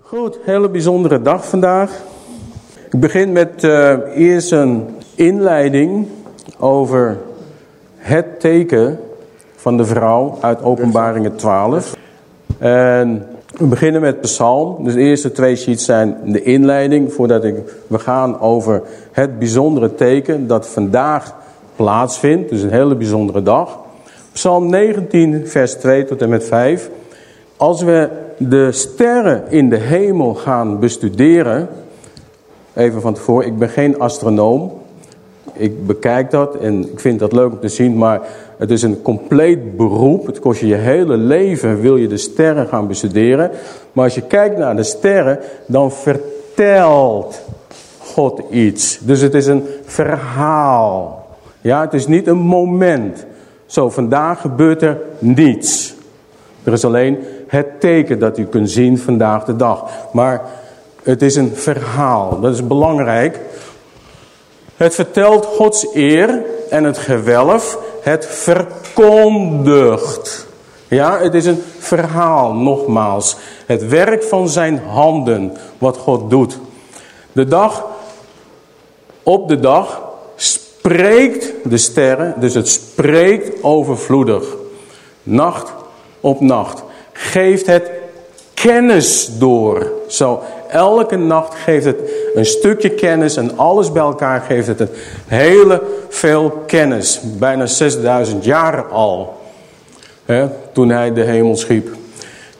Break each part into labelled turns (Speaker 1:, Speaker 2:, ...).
Speaker 1: Goed, hele bijzondere dag vandaag. Ik begin met eh, eerst een inleiding over het teken van de vrouw uit Openbaringen 12. En we beginnen met Psalm. Dus de eerste twee sheets zijn de inleiding voordat ik, we gaan over het bijzondere teken dat vandaag plaatsvindt. Dus een hele bijzondere dag. Psalm 19 vers 2 tot en met 5. Als we de sterren in de hemel gaan bestuderen, even van tevoren, ik ben geen astronoom. Ik bekijk dat en ik vind dat leuk om te zien, maar het is een compleet beroep. Het kost je je hele leven, wil je de sterren gaan bestuderen. Maar als je kijkt naar de sterren, dan vertelt God iets. Dus het is een verhaal. Ja, het is niet een moment. Zo, vandaag gebeurt er niets. Er is alleen het teken dat u kunt zien vandaag de dag. Maar het is een verhaal. Dat is belangrijk. Het vertelt Gods eer en het gewelf. Het verkondigt. Ja, het is een verhaal, nogmaals. Het werk van zijn handen, wat God doet. De dag, op de dag, spreekt de sterren, dus het spreekt overvloedig. Nacht op nacht. Geeft het kennis door. Zo, elke nacht geeft het een stukje kennis en alles bij elkaar geeft het een hele veel kennis. Bijna 6000 jaar al, hè, toen hij de hemel schiep.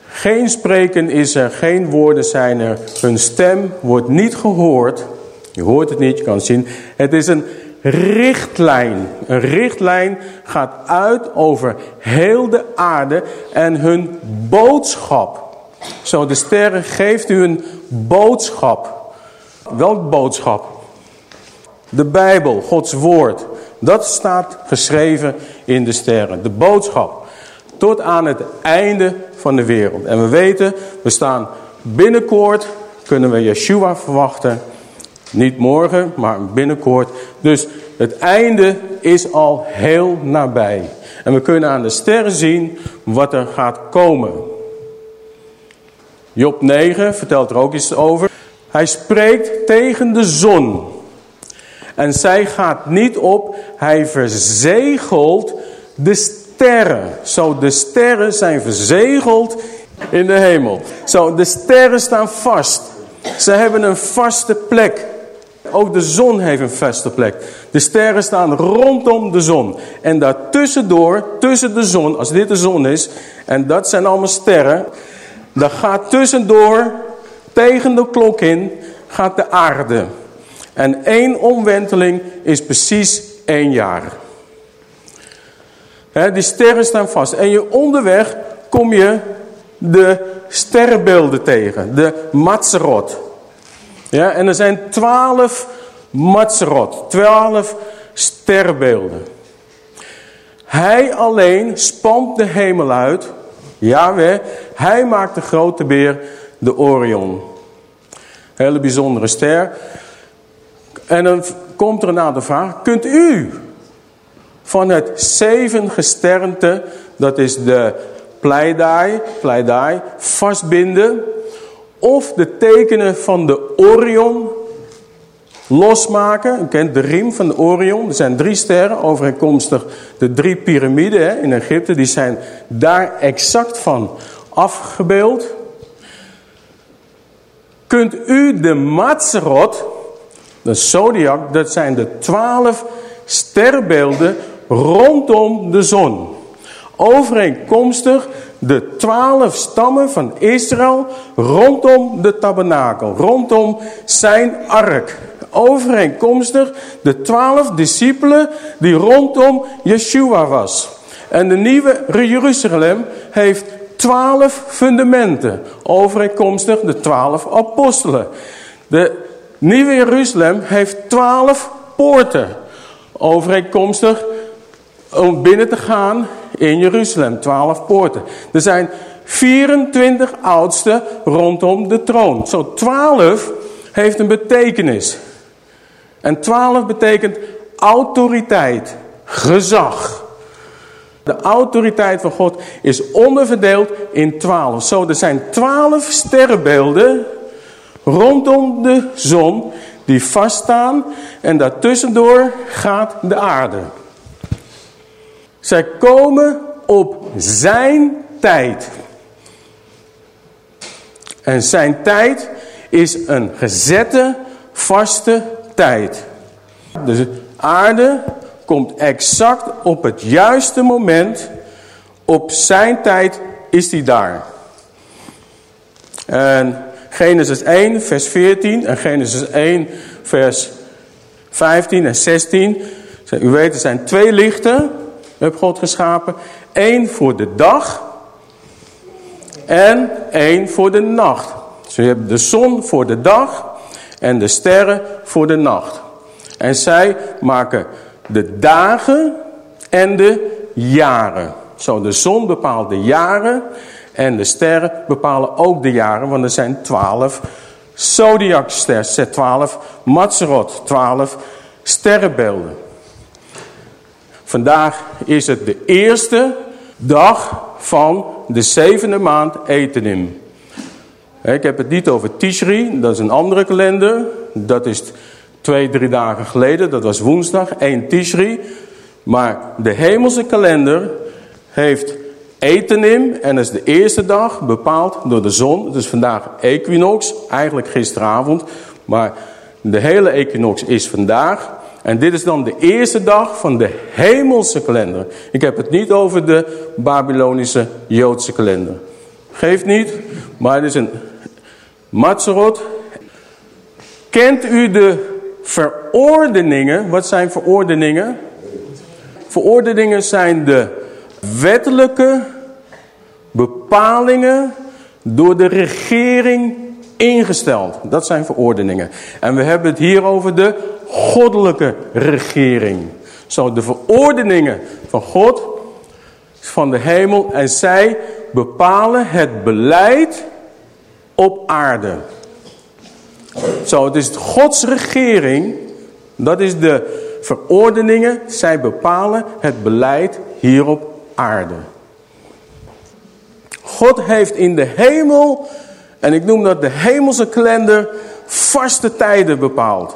Speaker 1: Geen spreken is er, geen woorden zijn er. Hun stem wordt niet gehoord. Je hoort het niet, je kan het zien. Het is een richtlijn. Een richtlijn gaat uit over heel de aarde en hun boodschap. Zo, de sterren geeft u een boodschap. Welk boodschap? De Bijbel, Gods woord. Dat staat geschreven in de sterren. De boodschap. Tot aan het einde van de wereld. En we weten, we staan binnenkort, kunnen we Yeshua verwachten. Niet morgen, maar binnenkort. Dus het einde is al heel nabij. En we kunnen aan de sterren zien wat er gaat komen. Job 9 vertelt er ook iets over. Hij spreekt tegen de zon. En zij gaat niet op. Hij verzegelt de sterren. Zo, de sterren zijn verzegeld in de hemel. Zo, de sterren staan vast. Ze hebben een vaste plek. Ook de zon heeft een vaste plek. De sterren staan rondom de zon. En daartussendoor, tussen de zon, als dit de zon is, en dat zijn allemaal sterren, dan gaat tussendoor, tegen de klok in, gaat de aarde. En één omwenteling is precies één jaar. Die sterren staan vast. En je onderweg kom je de sterrenbeelden tegen. De Matzerot. Ja, en er zijn twaalf Matzerot. Twaalf sterrenbeelden. Hij alleen spant de hemel uit. Yahweh, hij maakt de grote beer, de Orion. Hele bijzondere ster. En dan komt er een aantal vraag. Kunt u van het zeven gesternte, dat is de Pleidaai, Pleidaai vastbinden. Of de tekenen van de Orion losmaken. U kent de riem van de Orion. Er zijn drie sterren, overeenkomstig de drie piramiden in Egypte. Die zijn daar exact van afgebeeld. Kunt u de Mazerot, de zodiac, dat zijn de twaalf sterrenbeelden rondom de zon. Overeenkomstig de twaalf stammen van Israël rondom de tabernakel, rondom zijn ark. Overeenkomstig de twaalf discipelen die rondom Yeshua was. En de nieuwe Jeruzalem heeft twaalf fundamenten, overeenkomstig de twaalf apostelen. De nieuwe Jeruzalem heeft twaalf poorten, overeenkomstig om binnen te gaan in Jeruzalem. Twaalf poorten. Er zijn 24 oudsten rondom de troon. Zo 12 heeft een betekenis. En 12 betekent autoriteit, gezag. De autoriteit van God is onderverdeeld in 12. Zo, er zijn 12 sterrenbeelden rondom de zon die vaststaan en daartussendoor gaat de aarde. Zij komen op zijn tijd. En zijn tijd is een gezette, vaste tijd. Dus de aarde komt exact op het juiste moment. Op zijn tijd is die daar. En Genesis 1 vers 14 en Genesis 1 vers 15 en 16. U weet, er zijn twee lichten, heb God geschapen. Eén voor de dag en één voor de nacht. Dus je hebt de zon voor de dag en de sterren voor de nacht. En zij maken de dagen en de jaren. Zo, de zon bepaalt de jaren en de sterren bepalen ook de jaren, want er zijn twaalf zodiacsterren, twaalf Mazerot, twaalf sterrenbeelden. Vandaag is het de eerste dag van de zevende maand Etenim. Ik heb het niet over Tishri, dat is een andere kalender. Dat is twee, drie dagen geleden, dat was woensdag, 1 Tishri. Maar de hemelse kalender heeft Etenim en is de eerste dag bepaald door de zon. Het is vandaag equinox, eigenlijk gisteravond. Maar de hele equinox is vandaag. En dit is dan de eerste dag van de hemelse kalender. Ik heb het niet over de Babylonische Joodse kalender. Geeft niet, maar het is een Matzerot. Kent u de verordeningen? Wat zijn verordeningen? Verordeningen zijn de wettelijke bepalingen door de regering ingesteld. Dat zijn verordeningen. En we hebben het hier over de goddelijke regering. Zo, de verordeningen van God, van de hemel. En zij bepalen het beleid op aarde. Zo, het is Gods regering. Dat is de verordeningen. Zij bepalen het beleid hier op aarde. God heeft in de hemel, en ik noem dat de hemelse kalender, vaste tijden bepaald.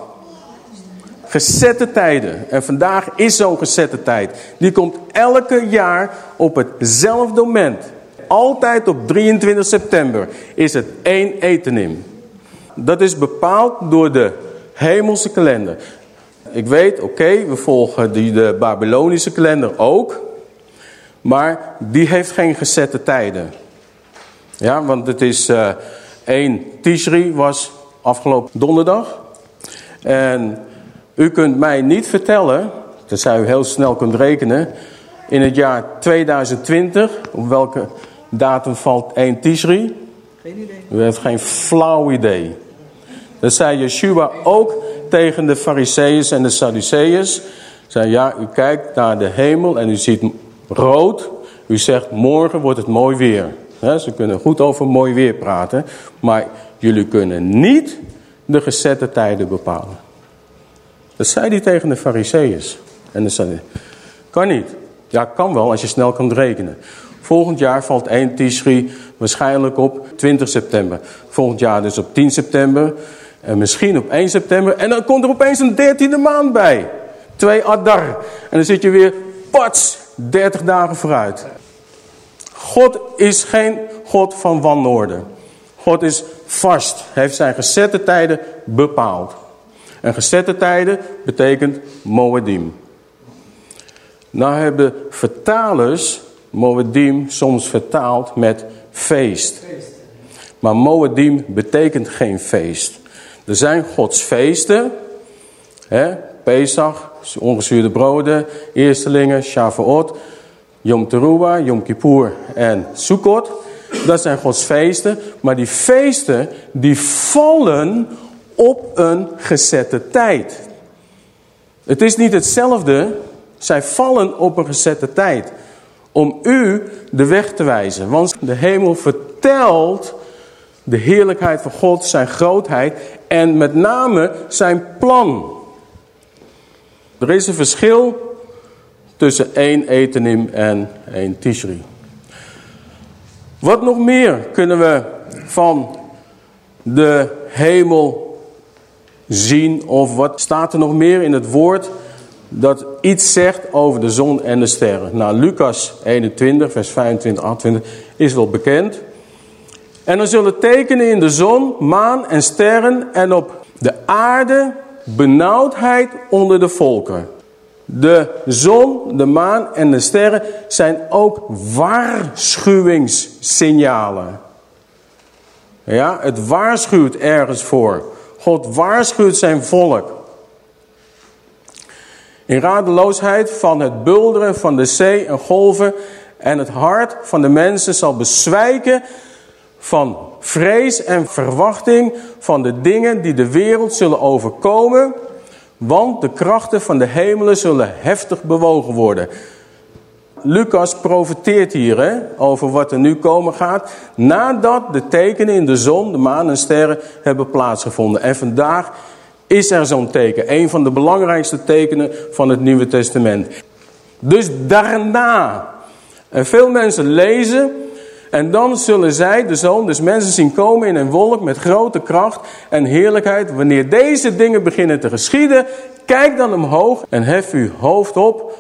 Speaker 1: Gezette tijden. En vandaag is zo'n gezette tijd. Die komt elke jaar op hetzelfde moment. Altijd op 23 september is het één etenim. Dat is bepaald door de hemelse kalender. Ik weet, oké, we volgen die, de Babylonische kalender ook. Maar die heeft geen gezette tijden. Ja, want het is uh, 1 Tishri was afgelopen donderdag. En u kunt mij niet vertellen, tenzij u heel snel kunt rekenen, in het jaar 2020, op welke datum valt 1 Tishri? Geen idee. U heeft geen flauw idee. Dat zei Yeshua ook tegen de Fariseeërs en de Sadduceeërs. Zei, ja, u kijkt naar de hemel en u ziet rood. U zegt, morgen wordt het mooi weer. ze kunnen goed over mooi weer praten. Maar jullie kunnen niet de gezette tijden bepalen. Dat zei hij tegen de fariseeërs. En de zei kan niet. Ja, kan wel als je snel kan rekenen. Volgend jaar valt 1 Tishri waarschijnlijk op 20 september. Volgend jaar dus op 10 september. En misschien op 1 september. En dan komt er opeens een dertiende maand bij. 2 Adar. En dan zit je weer, pats, 30 dagen vooruit. God is geen God van wanorde. God is vast. Hij heeft zijn gezette tijden bepaald. En gezette tijden betekent Moedim. Nou hebben vertalers Moedim soms vertaald met feest. Maar Moedim betekent geen feest. Er zijn Gods feesten. Hè? Pesach, ongezuurde broden, eerstelingen, Shavuot, Yom Teruah, Yom Kippur en Sukkot. Dat zijn Gods feesten. Maar die feesten die vallen op een gezette tijd. Het is niet hetzelfde Zij vallen op een gezette tijd. Om u de weg te wijzen. Want de hemel vertelt de heerlijkheid van God, zijn grootheid en met name zijn plan. Er is een verschil tussen één Etenim en één Tishri. Wat nog meer kunnen we van de hemel zien of wat staat er nog meer in het woord dat iets zegt over de zon en de sterren. Nou, Lucas 21, vers 25, 28 is wel bekend. En er zullen tekenen in de zon, maan en sterren en op de aarde benauwdheid onder de volken. De zon, de maan en de sterren zijn ook waarschuwingssignalen. Ja, het waarschuwt ergens voor. God waarschuwt zijn volk. In radeloosheid van het bulderen van de zee en golven en het hart van de mensen zal bezwijken van vrees en verwachting van de dingen die de wereld zullen overkomen, want de krachten van de hemelen zullen heftig bewogen worden. Lucas profeteert hier hè, over wat er nu komen gaat, nadat de tekenen in de zon, de maan en sterren hebben plaatsgevonden. En vandaag is er zo'n teken, een van de belangrijkste tekenen van het Nieuwe Testament. Dus daarna, en veel mensen lezen en dan zullen zij, de zoon, dus mensen zien komen in een wolk met grote kracht en heerlijkheid. Wanneer deze dingen beginnen te geschieden, kijk dan omhoog en hef uw hoofd op,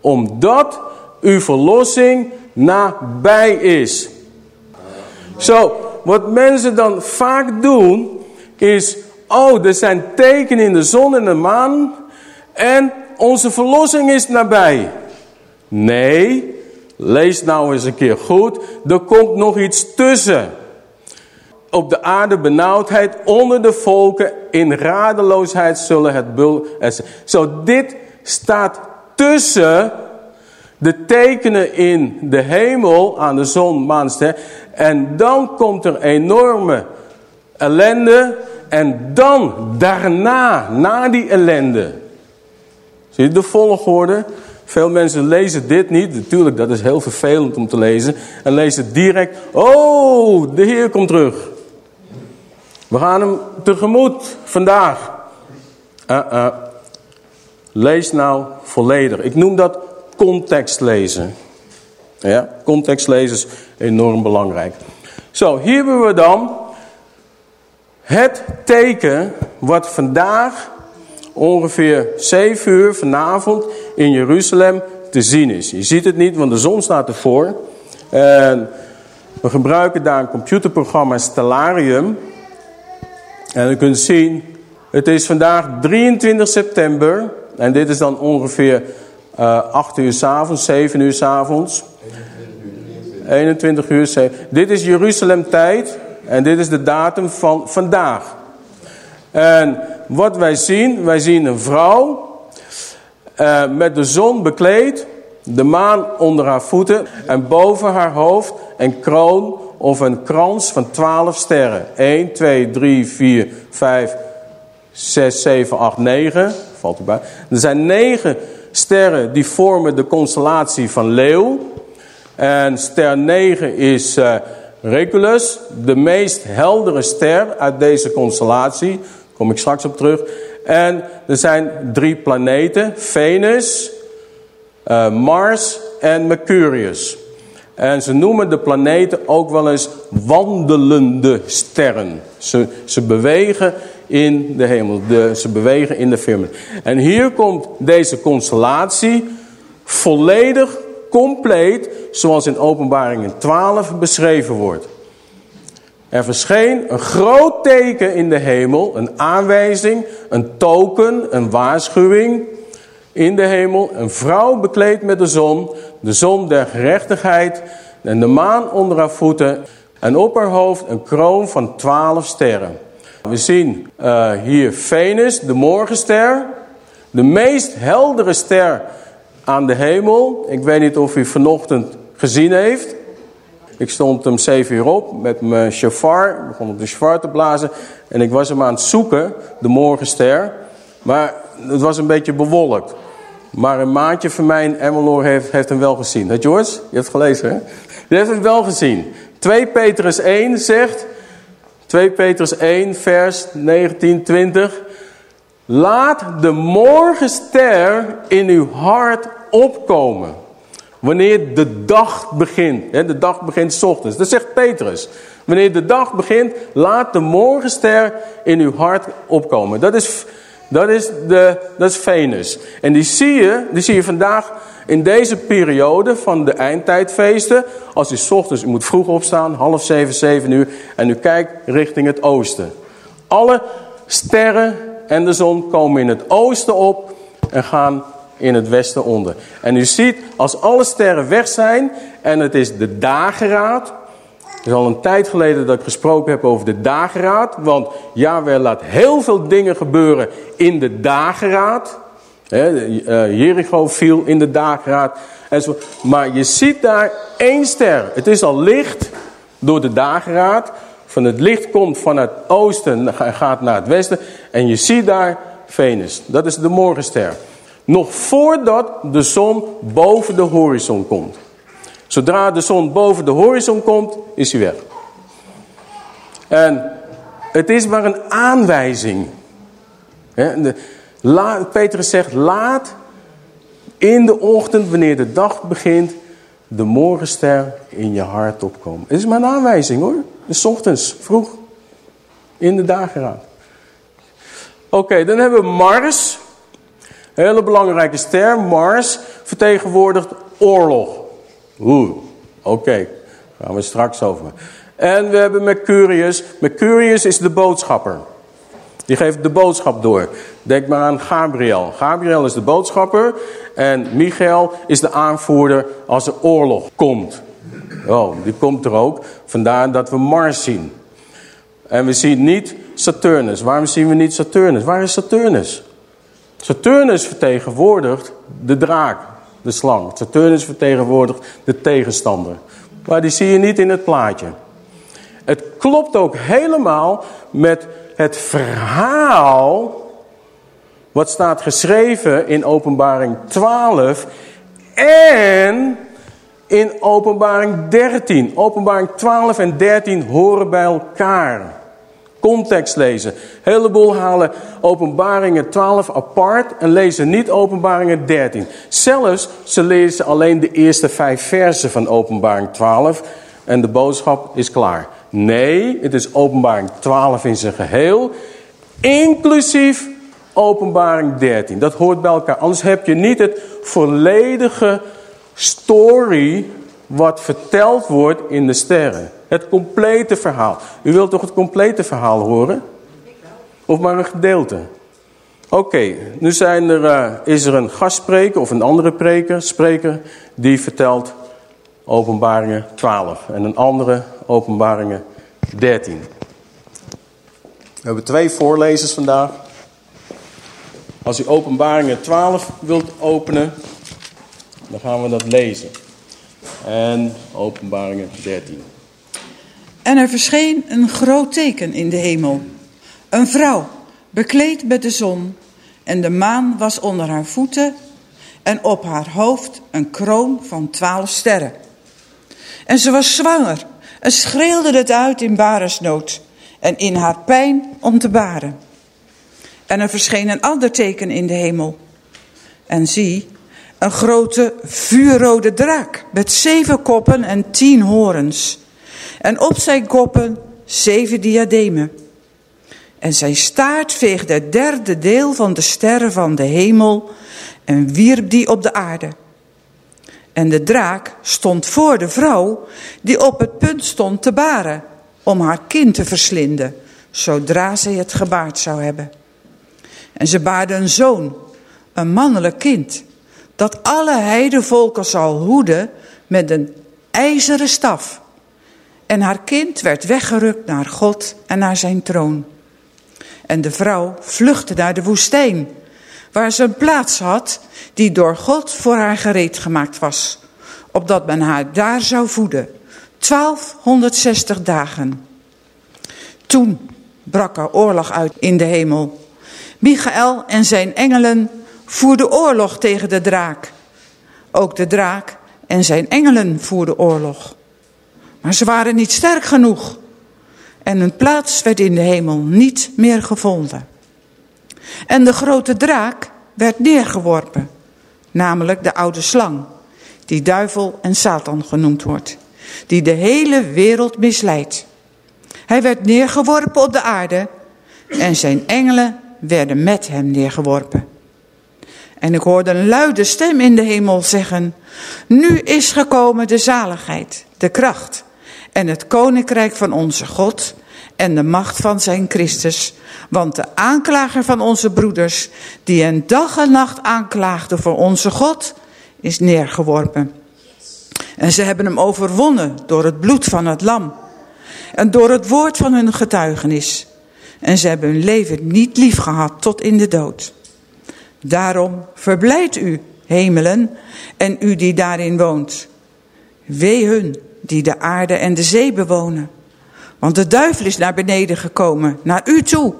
Speaker 1: omdat uw verlossing nabij is. Zo, wat mensen dan vaak doen, is, oh, er zijn tekenen in de zon en de maan en onze verlossing is nabij. Nee, Lees nou eens een keer goed. Er komt nog iets tussen. Op de aarde benauwdheid, onder de volken, in radeloosheid zullen het bul... Zo, dit staat tussen de tekenen in de hemel aan de zon, maanster. En dan komt er enorme ellende. En dan, daarna, na die ellende. Zie je de volgorde? Veel mensen lezen dit niet. Natuurlijk, dat is heel vervelend om te lezen. En lezen direct, oh, de Heer komt terug. We gaan hem tegemoet vandaag. Uh, uh. Lees nou volledig. Ik noem dat context lezen. Ja, context lezen is enorm belangrijk. Zo, hier hebben we dan het teken wat vandaag ongeveer 7 uur vanavond in Jeruzalem te zien is. Je ziet het niet, want de zon staat ervoor. En we gebruiken daar een computerprogramma Stellarium. En u kunt zien, het is vandaag 23 september. En dit is dan ongeveer uh, 8 uur s avonds, 7 uur s avonds. 21 uur. 7. Dit is Jeruzalem tijd. En dit is de datum van vandaag. En wat wij zien, wij zien een vrouw uh, met de zon bekleed, de maan onder haar voeten en boven haar hoofd een kroon of een krans van twaalf sterren. 1, 2, 3, 4, 5, 6, 7, 8, 9. Valt erbij. Er zijn negen sterren die vormen de constellatie van leeuw. En ster 9 is uh, Regulus, de meest heldere ster uit deze constellatie kom ik straks op terug. En er zijn drie planeten. Venus, uh, Mars en Mercurius. En ze noemen de planeten ook wel eens wandelende sterren. Ze, ze bewegen in de hemel. De, ze bewegen in de firmament. En hier komt deze constellatie volledig, compleet, zoals in openbaringen 12 beschreven wordt. Er verscheen een groot teken in de hemel, een aanwijzing, een token, een waarschuwing in de hemel. Een vrouw bekleed met de zon, de zon der gerechtigheid en de maan onder haar voeten. En op haar hoofd een kroon van twaalf sterren. We zien uh, hier Venus, de morgenster. De meest heldere ster aan de hemel. Ik weet niet of u vanochtend gezien heeft. Ik stond om zeven uur op met mijn chauffeur. begon op de chauffeur te blazen. En ik was hem aan het zoeken, de morgenster. Maar het was een beetje bewolkt. Maar een maatje van mij Emmeloor heeft, heeft hem wel gezien. Hè George? Je hebt het gelezen hè? Die heeft het wel gezien. 2 Petrus 1 zegt... 2 Petrus 1 vers 19, 20... Laat de morgenster in uw hart opkomen. Wanneer de dag begint. Hè, de dag begint s ochtends. Dat zegt Petrus. Wanneer de dag begint, laat de morgenster in uw hart opkomen. Dat is, dat is, de, dat is Venus. En die zie, je, die zie je vandaag in deze periode van de eindtijdfeesten. Als u s ochtends, u moet vroeg opstaan, half zeven, zeven uur. En u kijkt richting het oosten. Alle sterren en de zon komen in het oosten op en gaan in het westen onder. En u ziet, als alle sterren weg zijn en het is de dageraad. Het is al een tijd geleden dat ik gesproken heb over de dageraad. Want Yahweh laat heel veel dingen gebeuren in de dageraad. Eh, Jericho viel in de dageraad. Maar je ziet daar één ster. Het is al licht door de dageraad. Van het licht komt van het oosten en gaat naar het westen. En je ziet daar Venus. Dat is de morgenster. Nog voordat de zon boven de horizon komt. Zodra de zon boven de horizon komt, is hij weg. En het is maar een aanwijzing. Petrus zegt, laat in de ochtend, wanneer de dag begint, de morgenster in je hart opkomen. Het is maar een aanwijzing hoor. Dus ochtends, vroeg, in de dageraad. Oké, dan hebben we Mars. Hele belangrijke ster. Mars vertegenwoordigt oorlog. Oeh, oké. Gaan we straks over. En we hebben Mercurius. Mercurius is de boodschapper. Die geeft de boodschap door. Denk maar aan Gabriel. Gabriel is de boodschapper. En Michael is de aanvoerder als er oorlog komt. Oh, die komt er ook. Vandaar dat we Mars zien. En we zien niet Saturnus. Waarom zien we niet Saturnus? Waar is Saturnus? Saturnus vertegenwoordigt de draak, de slang. Saturnus vertegenwoordigt de tegenstander. Maar die zie je niet in het plaatje. Het klopt ook helemaal met het verhaal wat staat geschreven in openbaring 12 en in openbaring 13. Openbaring 12 en 13 horen bij elkaar. Context lezen. Een heleboel halen openbaringen 12 apart en lezen niet openbaringen 13. Zelfs ze lezen alleen de eerste vijf versen van openbaring 12 en de boodschap is klaar. Nee, het is openbaring 12 in zijn geheel, inclusief openbaring 13. Dat hoort bij elkaar, anders heb je niet het volledige story wat verteld wordt in de sterren. Het complete verhaal. U wilt toch het complete verhaal horen? Of maar een gedeelte? Oké, nu zijn er, uh, is er een gastspreker of een andere preker, spreker die vertelt openbaringen 12 en een andere openbaringen 13. We hebben twee voorlezers vandaag. Als u openbaringen 12 wilt openen, dan gaan we dat lezen. En openbaringen 13.
Speaker 2: En er verscheen een groot teken in de hemel. Een vrouw, bekleed met de zon, en de maan was onder haar voeten, en op haar hoofd een kroon van twaalf sterren. En ze was zwanger en schreeuwde het uit in baresnood en in haar pijn om te baren. En er verscheen een ander teken in de hemel. En zie, een grote vuurrode draak met zeven koppen en tien horens. En op zijn koppen zeven diademen. En zijn staart veegde het derde deel van de sterren van de hemel en wierp die op de aarde. En de draak stond voor de vrouw die op het punt stond te baren om haar kind te verslinden, zodra zij het gebaard zou hebben. En ze baarde een zoon, een mannelijk kind, dat alle heidevolken zal hoeden met een ijzeren staf. En haar kind werd weggerukt naar God en naar zijn troon. En de vrouw vluchtte naar de woestijn, waar ze een plaats had die door God voor haar gereed gemaakt was, opdat men haar daar zou voeden, 1260 dagen. Toen brak er oorlog uit in de hemel. Michael en zijn engelen voerde oorlog tegen de draak. Ook de draak en zijn engelen voerden oorlog. Maar ze waren niet sterk genoeg. En hun plaats werd in de hemel niet meer gevonden. En de grote draak werd neergeworpen. Namelijk de oude slang. Die duivel en Satan genoemd wordt. Die de hele wereld misleidt. Hij werd neergeworpen op de aarde. En zijn engelen werden met hem neergeworpen. En ik hoorde een luide stem in de hemel zeggen, nu is gekomen de zaligheid, de kracht en het koninkrijk van onze God en de macht van zijn Christus. Want de aanklager van onze broeders, die een dag en nacht aanklaagde voor onze God, is neergeworpen. En ze hebben hem overwonnen door het bloed van het lam en door het woord van hun getuigenis. En ze hebben hun leven niet lief gehad tot in de dood. Daarom verblijd u, hemelen, en u die daarin woont. Wee hun die de aarde en de zee bewonen. Want de duivel is naar beneden gekomen, naar u toe,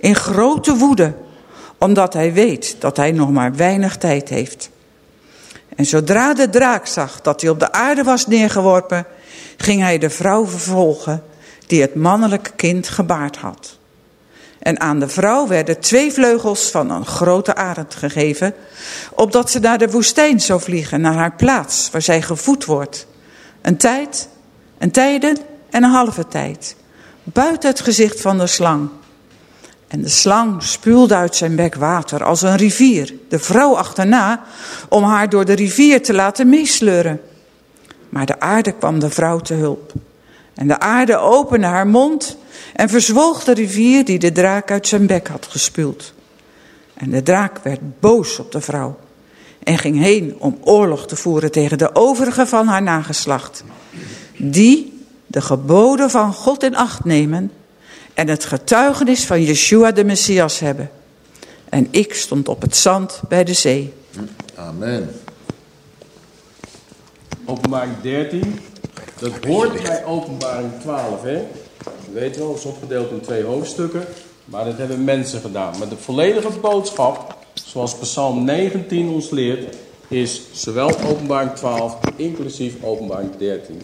Speaker 2: in grote woede, omdat hij weet dat hij nog maar weinig tijd heeft. En zodra de draak zag dat hij op de aarde was neergeworpen, ging hij de vrouw vervolgen die het mannelijke kind gebaard had. En aan de vrouw werden twee vleugels van een grote arend gegeven, opdat ze naar de woestijn zou vliegen, naar haar plaats, waar zij gevoed wordt. Een tijd, een tijden en een halve tijd, buiten het gezicht van de slang. En de slang spuwde uit zijn bek water als een rivier, de vrouw achterna, om haar door de rivier te laten meesleuren. Maar de aarde kwam de vrouw te hulp. En de aarde opende haar mond en verzwolg de rivier die de draak uit zijn bek had gespuwd. En de draak werd boos op de vrouw en ging heen om oorlog te voeren tegen de overige van haar nageslacht, die de geboden van God in acht nemen en het getuigenis van Yeshua de Messias hebben. En ik stond op het zand bij de zee.
Speaker 3: Amen.
Speaker 1: Openbaring 13. Dat hoort bij openbaring 12, hè? Je weet wel, het is opgedeeld in twee hoofdstukken. Maar dat hebben mensen gedaan. Maar de volledige boodschap, zoals Psalm 19 ons leert, is zowel openbaring 12, inclusief openbaring 13.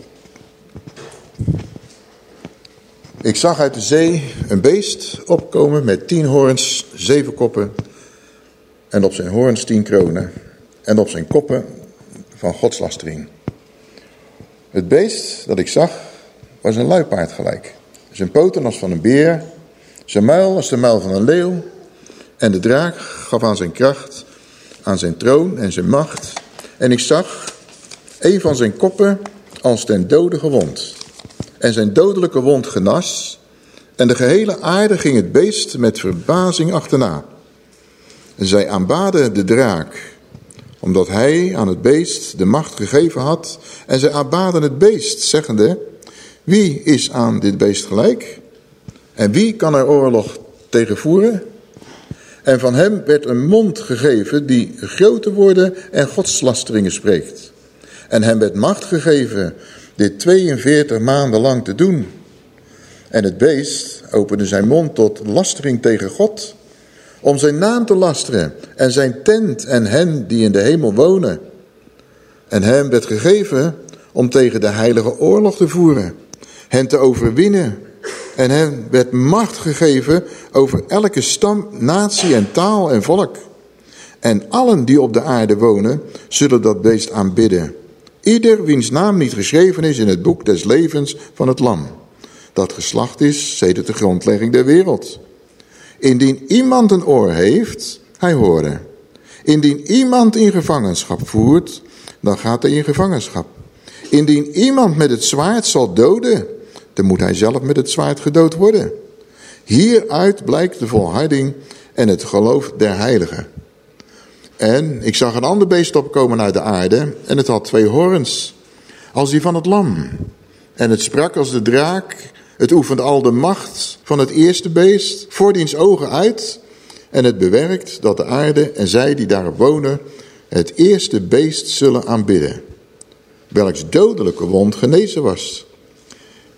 Speaker 3: Ik zag uit de zee een beest opkomen met tien hoorns, zeven koppen. En op zijn hoorns tien kronen. En op zijn koppen van godslastering. Het beest dat ik zag was een luipaard gelijk. Zijn poten als van een beer, zijn muil als de muil van een leeuw. En de draak gaf aan zijn kracht, aan zijn troon en zijn macht. En ik zag een van zijn koppen als ten dode gewond. En zijn dodelijke wond genas. En de gehele aarde ging het beest met verbazing achterna. En zij aanbaden de draak, omdat hij aan het beest de macht gegeven had. En zij aanbaden het beest, zeggende, wie is aan dit beest gelijk? En wie kan er oorlog tegen voeren? En van hem werd een mond gegeven die grote woorden en godslasteringen spreekt. En hem werd macht gegeven dit 42 maanden lang te doen. En het beest opende zijn mond tot lastering tegen God, om zijn naam te lasteren en zijn tent en hen die in de hemel wonen. En hem werd gegeven om tegen de heilige oorlog te voeren, hen te overwinnen. En hen werd macht gegeven over elke stam, natie en taal en volk. En allen die op de aarde wonen, zullen dat beest aanbidden. Ieder wiens naam niet geschreven is in het boek des levens van het lam. Dat geslacht is sedert de grondlegging der wereld. Indien iemand een oor heeft, hij hoorde. Indien iemand in gevangenschap voert, dan gaat hij in gevangenschap. Indien iemand met het zwaard zal doden, dan moet hij zelf met het zwaard gedood worden. Hieruit blijkt de volharding en het geloof der heiligen. En ik zag een ander beest opkomen uit de aarde en het had twee horens, als die van het lam. En het sprak als de draak, het oefent al de macht van het eerste beest voor diens ogen uit. En het bewerkt dat de aarde en zij die daarop wonen het eerste beest zullen aanbidden. Welks dodelijke wond genezen was.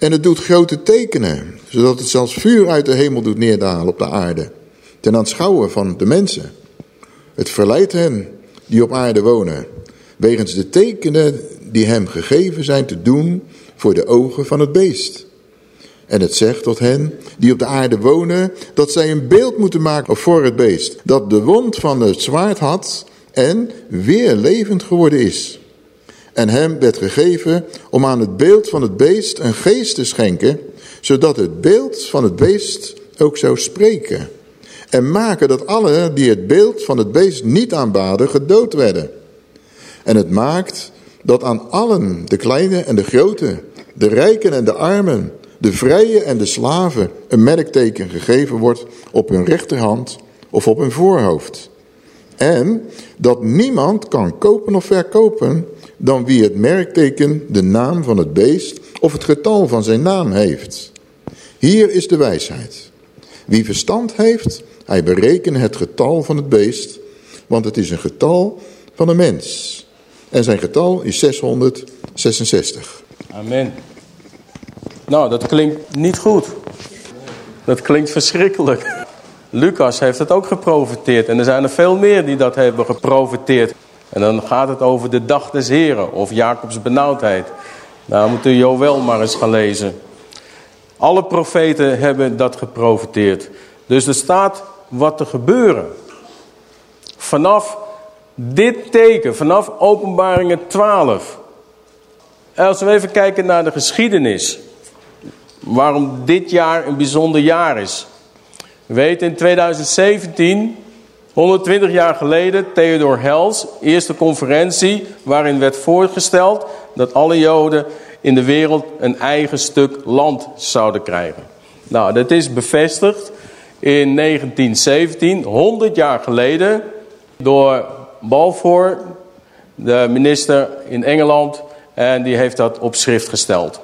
Speaker 3: En het doet grote tekenen, zodat het zelfs vuur uit de hemel doet neerdalen op de aarde. Ten aanschouwen van de mensen. Het verleidt hen die op aarde wonen, wegens de tekenen die hem gegeven zijn te doen voor de ogen van het beest. En het zegt tot hen die op de aarde wonen, dat zij een beeld moeten maken voor het beest, dat de wond van het zwaard had en weer levend geworden is. En hem werd gegeven om aan het beeld van het beest een geest te schenken, zodat het beeld van het beest ook zou spreken. En maken dat alle die het beeld van het beest niet aanbaden, gedood werden. En het maakt dat aan allen, de kleine en de grote, de rijken en de armen, de vrije en de slaven, een merkteken gegeven wordt op hun rechterhand of op hun voorhoofd. En dat niemand kan kopen of verkopen dan wie het merkteken, de naam van het beest of het getal van zijn naam heeft. Hier is de wijsheid. Wie verstand heeft, hij berekent het getal van het beest, want het is een getal van een mens. En zijn getal is 666.
Speaker 1: Amen. Nou, dat klinkt niet goed. Dat klinkt verschrikkelijk. Lucas heeft het ook geprofiteerd. En er zijn er veel meer die dat hebben geprofiteerd. En dan gaat het over de dag des heren. Of Jacobs benauwdheid. Nou, moet u Joël maar eens gaan lezen. Alle profeten hebben dat geprofiteerd. Dus er staat wat te gebeuren. Vanaf dit teken, vanaf openbaringen 12. Als we even kijken naar de geschiedenis. Waarom dit jaar een bijzonder jaar is. We weten in 2017, 120 jaar geleden, Theodor Hels, eerste conferentie waarin werd voorgesteld dat alle Joden in de wereld een eigen stuk land zouden krijgen. Nou, dat is bevestigd in 1917, 100 jaar geleden, door Balfour, de minister in Engeland, en die heeft dat op schrift gesteld.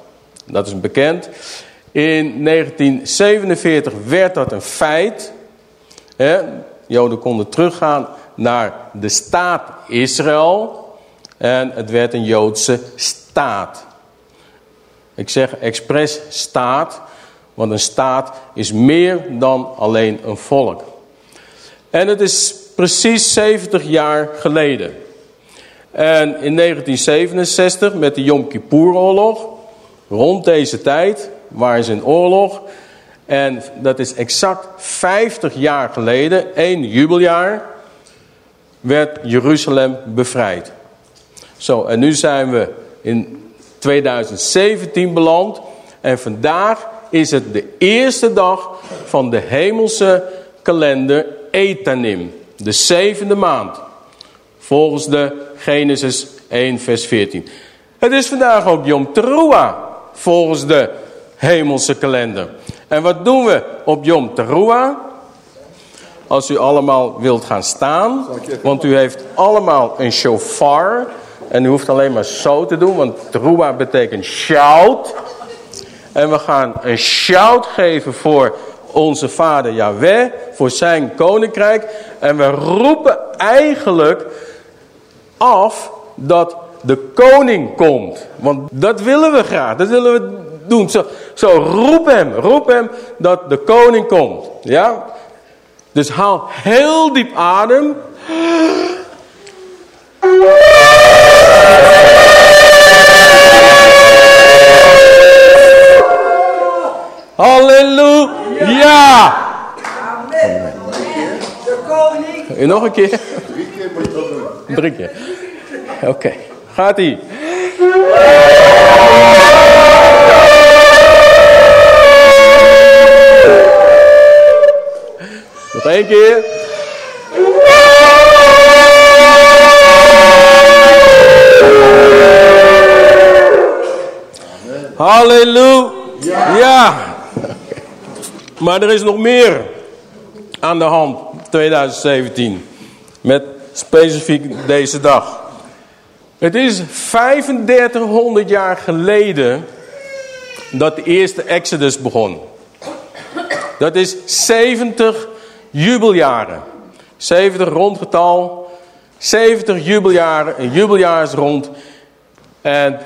Speaker 1: Dat is bekend. In 1947 werd dat een feit. Joden konden teruggaan naar de staat Israël. En het werd een Joodse staat. Ik zeg expres staat, want een staat is meer dan alleen een volk. En het is precies 70 jaar geleden. En in 1967 met de Yom Kippur-oorlog, rond deze tijd, waren ze in oorlog. En dat is exact 50 jaar geleden, één jubeljaar, werd Jeruzalem bevrijd. Zo, en nu zijn we in 2017 beland. En vandaag is het de eerste dag van de hemelse kalender Etanim. De zevende maand. Volgens de Genesis 1 vers 14. Het is vandaag ook Yom Teruah. Volgens de hemelse kalender. En wat doen we op Yom Teruah? Als u allemaal wilt gaan staan. Want u heeft allemaal een shofar. En u hoeft alleen maar zo te doen. Want Teruah betekent shout. En we gaan een shout geven voor onze vader Yahweh. Voor zijn koninkrijk. En we roepen eigenlijk af dat de koning komt. Want dat willen we graag. Dat willen we doen. Zo, zo roep hem. Roep hem dat de koning komt. Ja? Dus haal heel diep adem. Halleluja! Amen. De koning. Nog een keer. Drie keer moet je dat doen. Drie keer. Oké, gaat ie. Halleluja. Ja. Maar er is nog meer aan de hand 2017. Met specifiek deze dag. Het is 3500 jaar geleden dat de eerste Exodus begon. Dat is 70 jubeljaren. 70 rondgetal. 70 jubeljaren. Een jubeljaar rond. En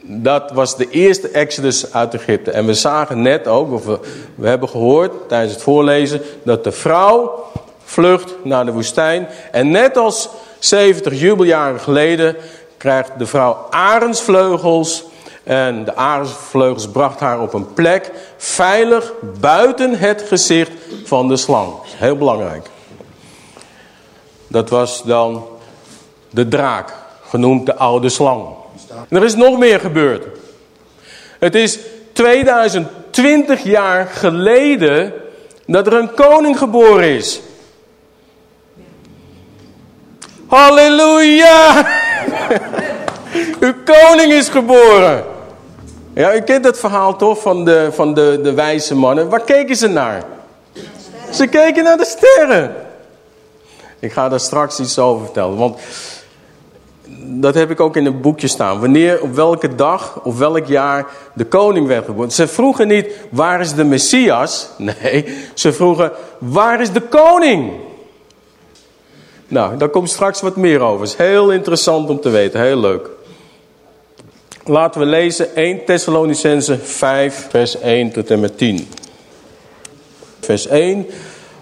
Speaker 1: dat was de eerste Exodus uit Egypte. En we zagen net ook, of we, we hebben gehoord tijdens het voorlezen, dat de vrouw vlucht naar de woestijn. En net als 70 jubeljaren geleden krijgt de vrouw arendsvleugels. En de arendsvleugels bracht haar op een plek veilig buiten het gezicht van de slang. Heel belangrijk. Dat was dan de draak, genoemd de oude slang. er is nog meer gebeurd. Het is 2020 jaar geleden dat er een koning geboren is. Halleluja! Uw koning is geboren. Ja, u kent het verhaal toch van de, van de, de wijze mannen. Waar keken ze naar? Ze keken naar de sterren. Ik ga daar straks iets over vertellen. Want dat heb ik ook in een boekje staan. Wanneer, op welke dag, of welk jaar de koning werd geboren. Ze vroegen niet, waar is de Messias? Nee, ze vroegen, waar is de koning? Nou, daar komt straks wat meer over. Is heel interessant om te weten, heel leuk. Laten we lezen 1 Thessalonicense 5, vers 1 tot en met 10. Vers 1.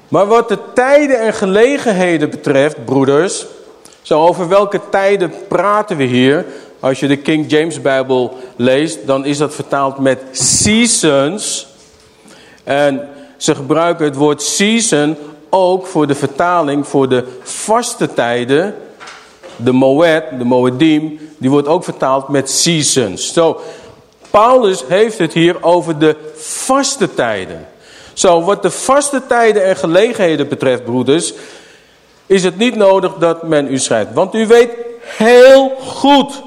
Speaker 1: Maar wat de tijden en gelegenheden betreft, broeders... Zo, over welke tijden praten we hier? Als je de King James Bijbel leest, dan is dat vertaald met seasons. En ze gebruiken het woord season ook voor de vertaling voor de vaste tijden. De Moed, de Moedim, die wordt ook vertaald met seasons. Zo, Paulus heeft het hier over de vaste tijden. Zo, wat de vaste tijden en gelegenheden betreft, broeders, is het niet nodig dat men u schrijft. Want u weet heel goed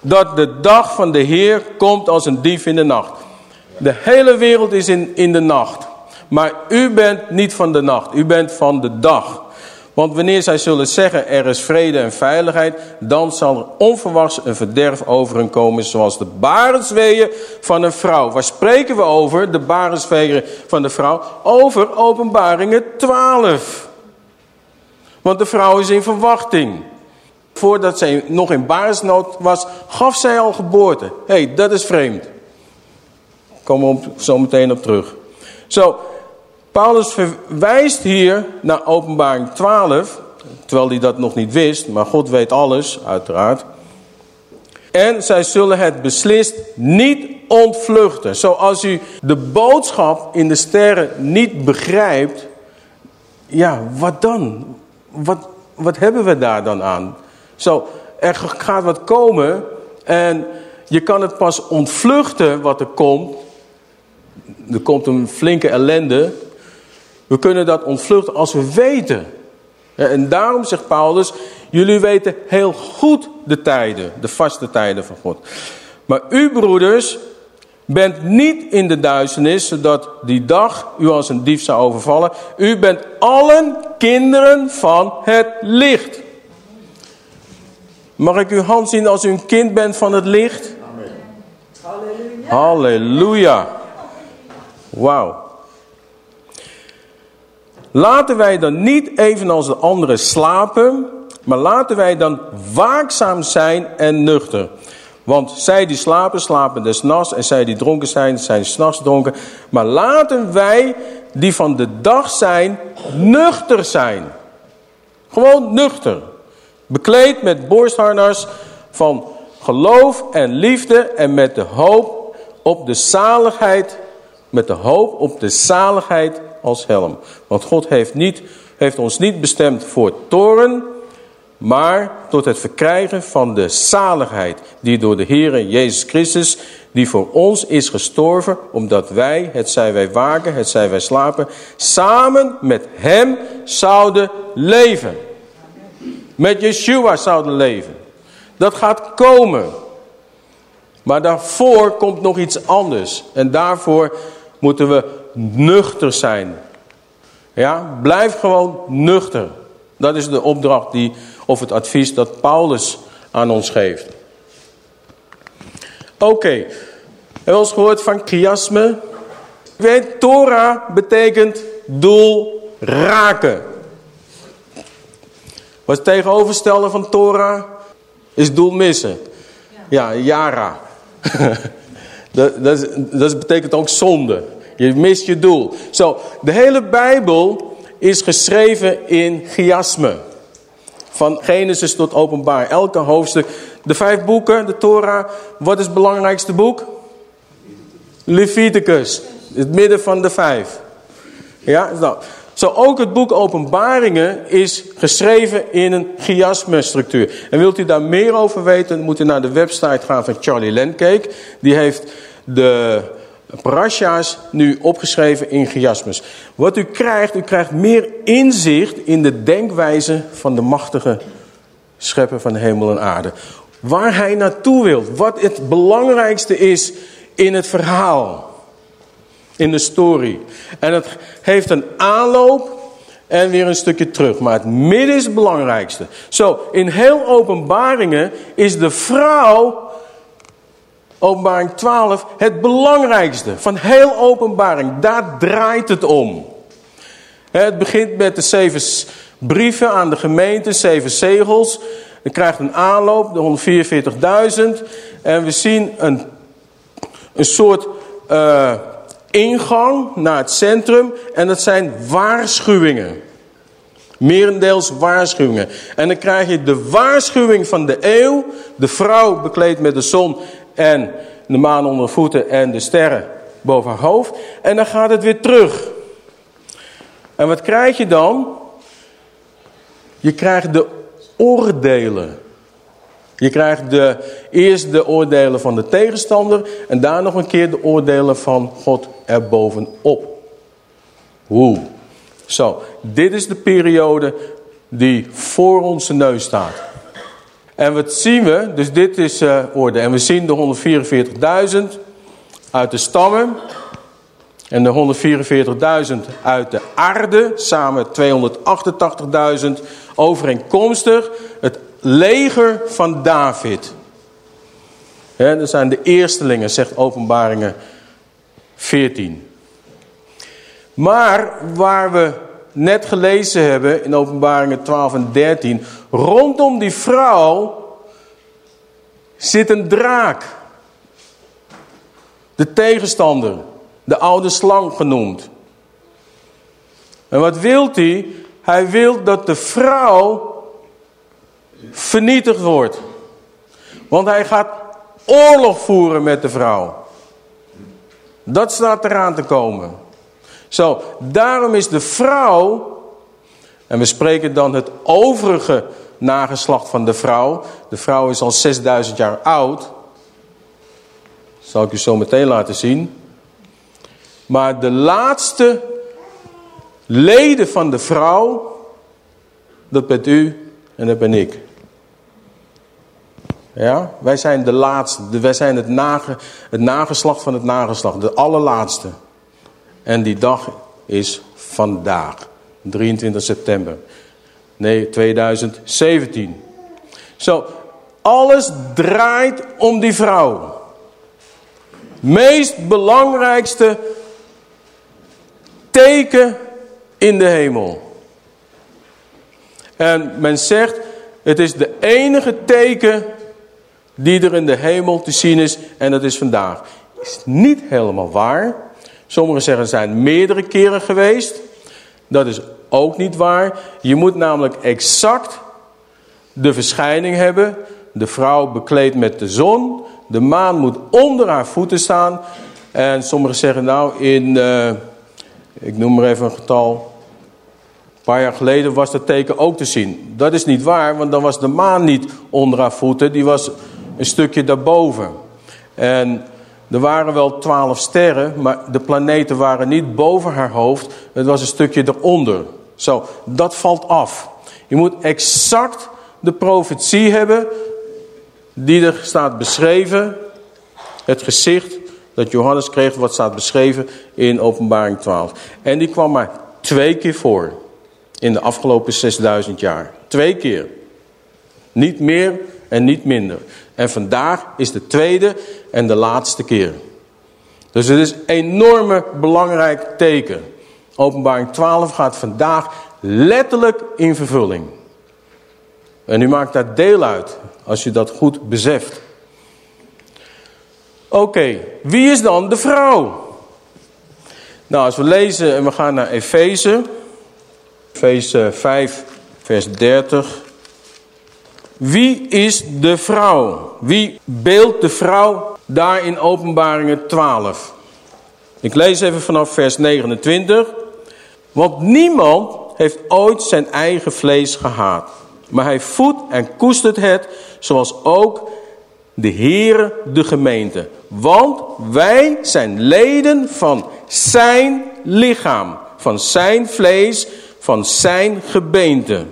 Speaker 1: dat de dag van de Heer komt als een dief in de nacht. De hele wereld is in, in de nacht. Maar u bent niet van de nacht, u bent van de dag. Want wanneer zij zullen zeggen er is vrede en veiligheid, dan zal er onverwachts een verderf over hen komen zoals de barensweeën van een vrouw. Waar spreken we over, de barensweeën van de vrouw? Over openbaringen 12. Want de vrouw is in verwachting. Voordat zij nog in barensnood was, gaf zij al geboorte. Hé, hey, dat is vreemd. Komen we zo meteen op terug. Zo, Paulus verwijst hier naar openbaring 12, terwijl hij dat nog niet wist, maar God weet alles, uiteraard. En zij zullen het beslist niet ontvluchten. Zoals u de boodschap in de sterren niet begrijpt, ja, wat dan? Wat, wat hebben we daar dan aan? Zo, er gaat wat komen en je kan het pas ontvluchten wat er komt. Er komt een flinke ellende, we kunnen dat ontvluchten als we weten. En daarom zegt Paulus, jullie weten heel goed de tijden, de vaste tijden van God. Maar u broeders, bent niet in de duisternis, zodat die dag u als een dief zou overvallen. U bent allen kinderen van het licht. Mag ik uw hand zien als u een kind bent van het licht? Amen. Halleluja. Halleluja. Wauw. Laten wij dan niet evenals de anderen slapen, maar laten wij dan waakzaam zijn en nuchter. Want zij die slapen, slapen des nachts. En zij die dronken zijn, zijn s'nachts dronken. Maar laten wij die van de dag zijn, nuchter zijn. Gewoon nuchter. Bekleed met borstharnas van geloof en liefde. En met de hoop op de zaligheid. Met de hoop op de zaligheid als helm. Want God heeft, niet, heeft ons niet bestemd voor toren, maar tot het verkrijgen van de zaligheid die door de Heer Jezus Christus, die voor ons is gestorven, omdat wij, het zij wij waken, het zij wij slapen, samen met hem zouden leven. Met Yeshua zouden leven. Dat gaat komen. Maar daarvoor komt nog iets anders. En daarvoor moeten we nuchter zijn. Ja, blijf gewoon nuchter. Dat is de opdracht die, of het advies dat Paulus aan ons geeft. Oké, okay. hebben we eens gehoord van chiasme? Weet, Torah betekent doel raken. Wat het tegenoverstellen van Torah is doel missen. Ja, Yara. dat, dat, dat betekent ook zonde. Je mist je doel. Zo, de hele Bijbel is geschreven in chiasme. Van Genesis tot openbaar. Elke hoofdstuk. De vijf boeken, de Torah. Wat is het belangrijkste boek? Leviticus. Het midden van de vijf. Ja, nou. Zo ook het boek Openbaringen is geschreven in een chiasme structuur. En wilt u daar meer over weten, moet u naar de website gaan van Charlie Landcake. Die heeft de parasha's nu opgeschreven in chiasmes. Wat u krijgt, u krijgt meer inzicht in de denkwijze van de machtige schepper van hemel en aarde. Waar hij naartoe wil, wat het belangrijkste is in het verhaal in de story. En het heeft een aanloop en weer een stukje terug. Maar het midden is het belangrijkste. Zo, in heel openbaringen is de vrouw, openbaring 12, het belangrijkste. Van heel openbaring, daar draait het om. Het begint met de zeven brieven aan de gemeente, zeven zegels. Je krijgt een aanloop, de 144.000. En we zien een, een soort... Uh, ingang naar het centrum en dat zijn waarschuwingen. Merendeels waarschuwingen. En dan krijg je de waarschuwing van de eeuw. De vrouw bekleed met de zon en de maan onder voeten en de sterren boven haar hoofd. En dan gaat het weer terug. En wat krijg je dan? Je krijgt de oordelen. Je krijgt de, eerst de oordelen van de tegenstander en daar nog een keer de oordelen van God erbovenop. Hoe? Zo, dit is de periode die voor onze neus staat. En wat zien we? Dus dit is uh, orde. En we zien de 144.000 uit de stammen. En de 144.000 uit de aarde. Samen 288.000 overeenkomstig. Het leger van David. Dat zijn de eerstelingen, zegt openbaringen 14. Maar waar we net gelezen hebben in openbaringen 12 en 13. Rondom die vrouw zit een draak. De tegenstander. De oude slang genoemd. En wat wil hij? Hij wil dat de vrouw vernietigd wordt. Want hij gaat oorlog voeren met de vrouw. Dat staat eraan te komen. Zo, daarom is de vrouw, en we spreken dan het overige nageslacht van de vrouw. De vrouw is al 6000 jaar oud. zal ik u zo meteen laten zien. Maar de laatste leden van de vrouw, dat bent u en dat ben ik. Ja, wij zijn de laatste. Wij zijn het, nage, het nageslacht van het nageslacht. De allerlaatste. En die dag is vandaag. 23 september. Nee, 2017. Zo, alles draait om die vrouw. Meest belangrijkste teken in de hemel. En men zegt, het is de enige teken die er in de hemel te zien is en dat is vandaag. Is niet helemaal waar. Sommigen zeggen zijn meerdere keren geweest. Dat is ook niet waar. Je moet namelijk exact de verschijning hebben. De vrouw bekleed met de zon. De maan moet onder haar voeten staan. En sommigen zeggen nou in, uh, ik noem maar even een getal. Een paar jaar geleden was dat teken ook te zien. Dat is niet waar, want dan was de maan niet onder haar voeten. Die was een stukje daarboven. En er waren wel twaalf sterren, maar de planeten waren niet boven haar hoofd. Het was een stukje eronder. Zo, dat valt af. Je moet exact de profetie hebben die er staat beschreven. Het gezicht dat Johannes kreeg, wat staat beschreven in openbaring 12. En die kwam maar twee keer voor in de afgelopen 6000 jaar. Twee keer. Niet meer en niet minder. En vandaag is de tweede en de laatste keer. Dus het is een enorme belangrijk teken. Openbaring 12 gaat vandaag letterlijk in vervulling. En u maakt daar deel uit, als je dat goed beseft. Oké, wie is dan de vrouw? Nou, als we lezen en we gaan naar Efeze. Efeze 5, vers 30. Wie is de vrouw? Wie beeldt de vrouw daar in openbaringen 12? Ik lees even vanaf vers 29. Want niemand heeft ooit zijn eigen vlees gehaat. Maar hij voedt en koestert het, zoals ook de Heere de gemeente. Want wij zijn leden van zijn lichaam, van zijn vlees, van zijn gebeente.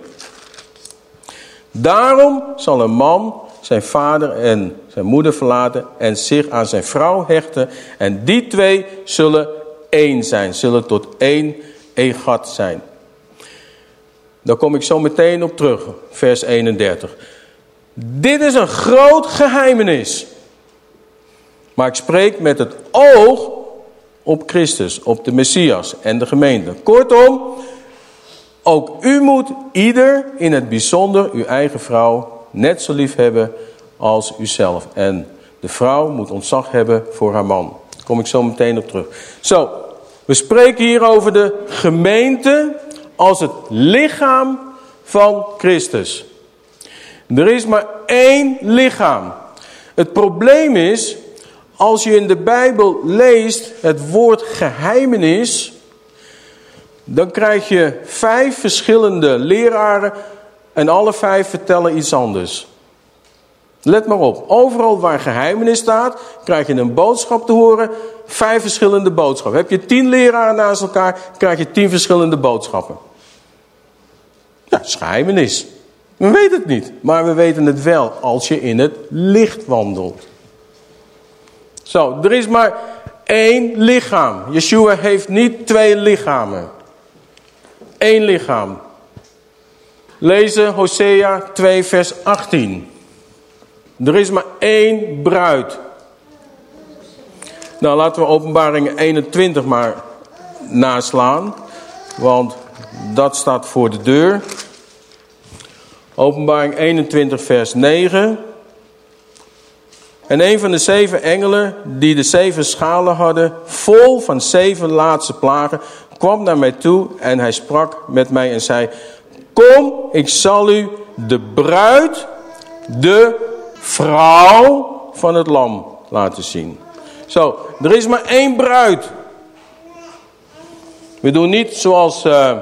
Speaker 1: Daarom zal een man zijn vader en zijn moeder verlaten en zich aan zijn vrouw hechten. En die twee zullen één zijn, zullen tot één egat zijn. Daar kom ik zo meteen op terug, vers 31. Dit is een groot geheimenis. Maar ik spreek met het oog op Christus, op de Messias en de gemeente. Kortom, ook u moet ieder in het bijzonder uw eigen vrouw net zo lief hebben als uzelf. En de vrouw moet ontzag hebben voor haar man. Daar kom ik zo meteen op terug. Zo, we spreken hier over de gemeente als het lichaam van Christus. Er is maar één lichaam. Het probleem is, als je in de Bijbel leest het woord geheimenis, dan krijg je vijf verschillende leraren en alle vijf vertellen iets anders. Let maar op, overal waar geheimenis staat, krijg je een boodschap te horen, vijf verschillende boodschappen. Heb je tien leraren naast elkaar, krijg je tien verschillende boodschappen. Ja, is geheimenis. We weten het niet, maar we weten het wel als je in het licht wandelt. Zo, er is maar één lichaam. Yeshua heeft niet twee lichamen. Eén lichaam. Lezen Hosea 2 vers 18. Er is maar één bruid. Nou, laten we openbaring 21 maar naslaan. Want dat staat voor de deur. Openbaring 21 vers 9. En een van de zeven engelen die de zeven schalen hadden, vol van zeven laatste plagen, kwam naar mij toe en hij sprak met mij en zei, kom, ik zal u de bruid, de vrouw van het lam laten zien. Zo, er is maar één bruid. We doen niet zoals uh,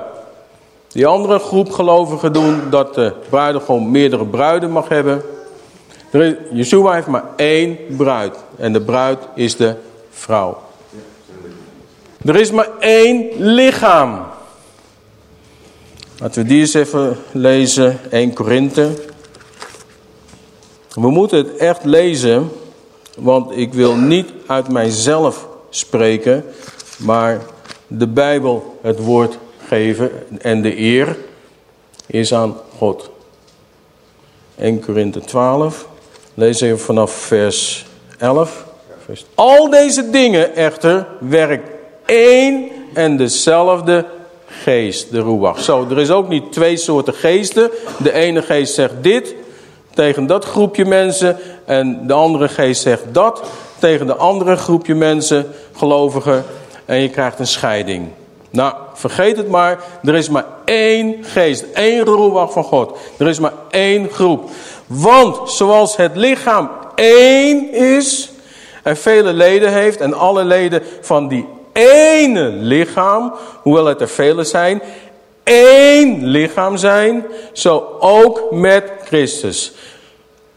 Speaker 1: die andere groep gelovigen doen, dat de bruidegom meerdere bruiden mag hebben. Yeshua heeft maar één bruid en de bruid is de vrouw. Er is maar één lichaam. Laten we die eens even lezen, 1 Korinthe. We moeten het echt lezen, want ik wil niet uit mijzelf spreken, maar de Bijbel het woord geven en de eer is aan God. 1 Korinthe 12, lees even vanaf vers 11. Al deze dingen echter werkt één en dezelfde geest, de Ruach. Zo, er is ook niet twee soorten geesten. De ene geest zegt dit tegen dat groepje mensen en de andere geest zegt dat tegen de andere groepje mensen, gelovigen. En je krijgt een scheiding. Nou, vergeet het maar. Er is maar één geest. één Ruach van God. Er is maar één groep. Want zoals het lichaam één is en vele leden heeft en alle leden van die ene lichaam, hoewel het er vele zijn, één lichaam zijn, zo ook met Christus.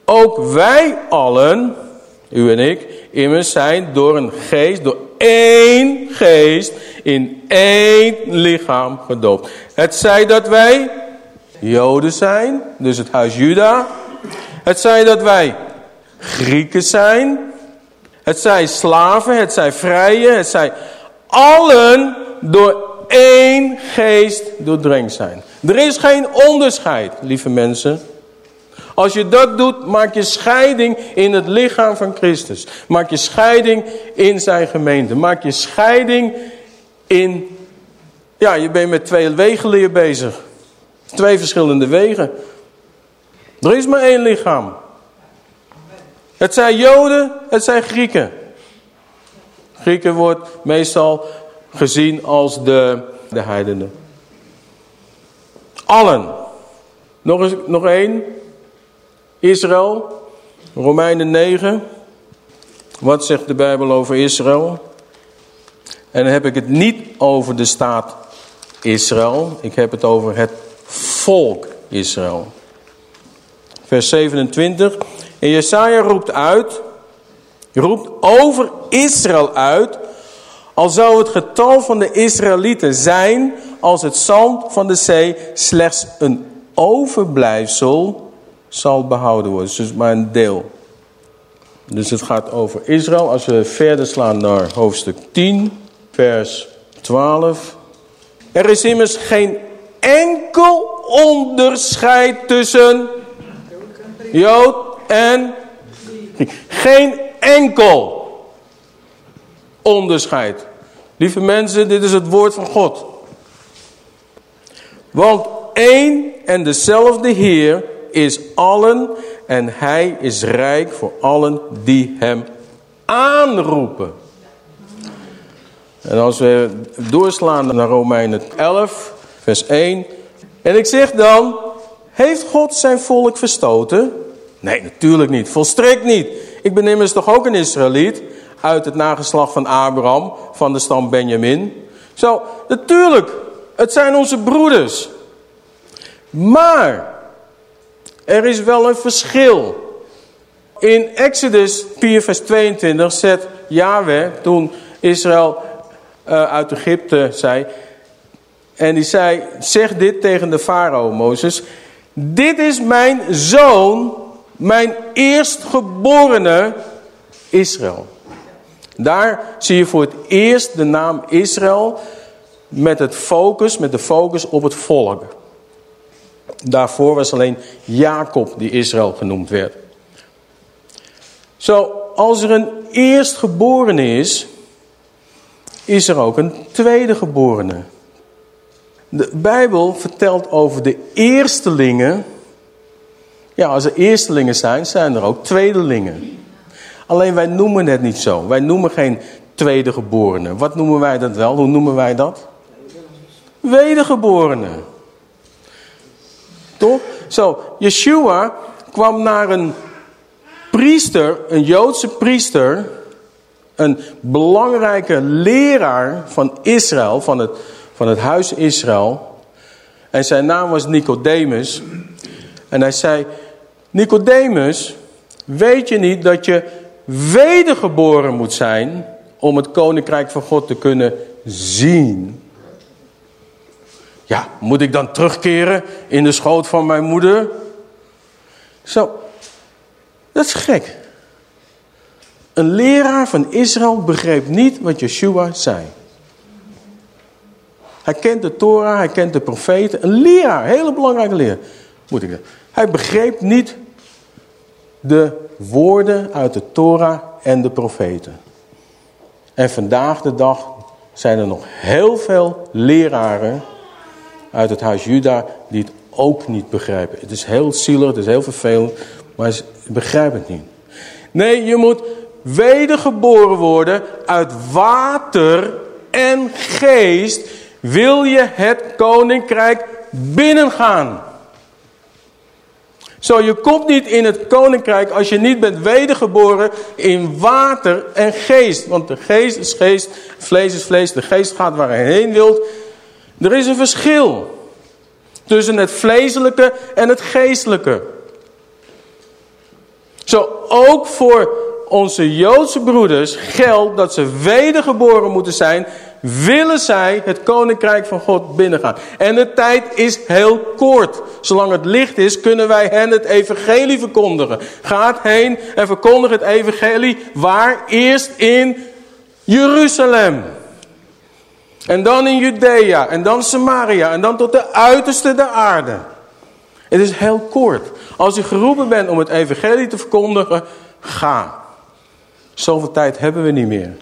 Speaker 1: Ook wij allen, u en ik, immers zijn door een geest, door één geest, in één lichaam gedoopt. Het zij dat wij Joden zijn, dus het huis Juda. Het zij dat wij Grieken zijn. Het zij slaven, het zij vrije, het zij allen door één geest doordrenkt zijn. Er is geen onderscheid, lieve mensen. Als je dat doet, maak je scheiding in het lichaam van Christus. Maak je scheiding in zijn gemeente. Maak je scheiding in... Ja, je bent met twee wegen bezig. Twee verschillende wegen. Er is maar één lichaam. Het zijn Joden, het zijn Grieken. Grieken wordt meestal gezien als de, de heidenen. allen. Nog, eens, nog één. Israël. Romeinen 9. Wat zegt de Bijbel over Israël? En dan heb ik het niet over de staat Israël. Ik heb het over het volk Israël. Vers 27. En Jesaja roept uit, roept over Israël uit, al zou het getal van de Israëlieten zijn als het zand van de zee slechts een overblijfsel zal behouden worden. Dus maar een deel. Dus het gaat over Israël. Als we verder slaan naar hoofdstuk 10, vers 12. Er is immers geen enkel onderscheid tussen Jood en Geen enkel onderscheid. Lieve mensen, dit is het woord van God. Want één en dezelfde Heer is allen en hij is rijk voor allen die hem aanroepen. En als we doorslaan naar Romeinen 11, vers 1. En ik zeg dan, heeft God zijn volk verstoten? Nee, natuurlijk niet. Volstrekt niet. Ik ben toch ook een Israëliet uit het nageslag van Abraham, van de stam Benjamin. Zo, natuurlijk, het zijn onze broeders. Maar, er is wel een verschil. In Exodus 4 vers 22 zet Yahweh, toen Israël uh, uit Egypte zei... En die zei, zeg dit tegen de farao, Mozes. Dit is mijn zoon, mijn eerstgeborene Israël. Daar zie je voor het eerst de naam Israël met het focus, met de focus op het volk. Daarvoor was alleen Jacob die Israël genoemd werd. Zo, als er een eerstgeborene is, is er ook een tweede geborene. De Bijbel vertelt over de eerstelingen. Ja, als er eerstelingen zijn, zijn er ook tweedelingen. Alleen wij noemen het niet zo. Wij noemen geen tweede geborene. Wat noemen wij dat wel? Hoe noemen wij dat? Wedergeborene. Toch? Zo, Yeshua kwam naar een priester, een Joodse priester, een belangrijke leraar van Israël, van het, van het huis Israël. En zijn naam was Nicodemus. En hij zei, Nicodemus, weet je niet dat je wedergeboren moet zijn om het koninkrijk van God te kunnen zien? Ja, moet ik dan terugkeren in de schoot van mijn moeder? Zo, dat is gek. Een leraar van Israël begreep niet wat Yeshua zei. Hij kent de Torah, hij kent de profeten. Een leraar, een hele belangrijke leraar. Moet ik Hij begreep niet de woorden uit de Torah en de profeten. En vandaag de dag zijn er nog heel veel leraren uit het huis Juda die het ook niet begrijpen. Het is heel zielig, het is heel vervelend, maar ze begrijpen het niet. Nee, je moet wedergeboren worden uit water en geest, wil je het koninkrijk binnengaan. Zo, je komt niet in het koninkrijk als je niet bent wedergeboren in water en geest. Want de geest is geest, vlees is vlees, de geest gaat waar hij heen wilt. Er is een verschil tussen het vleeselijke en het geestelijke. Zo, ook voor onze Joodse broeders geldt dat ze wedergeboren moeten zijn, willen zij het koninkrijk van God binnengaan. En de tijd is heel kort. Zolang het licht is, kunnen wij hen het evangelie verkondigen. Gaat heen en verkondig het evangelie waar? Eerst in Jeruzalem. En dan in Judea. En dan Samaria. En dan tot de uiterste der aarde. Het is heel kort. Als u geroepen bent om het evangelie te verkondigen, ga. Zoveel tijd hebben we niet meer.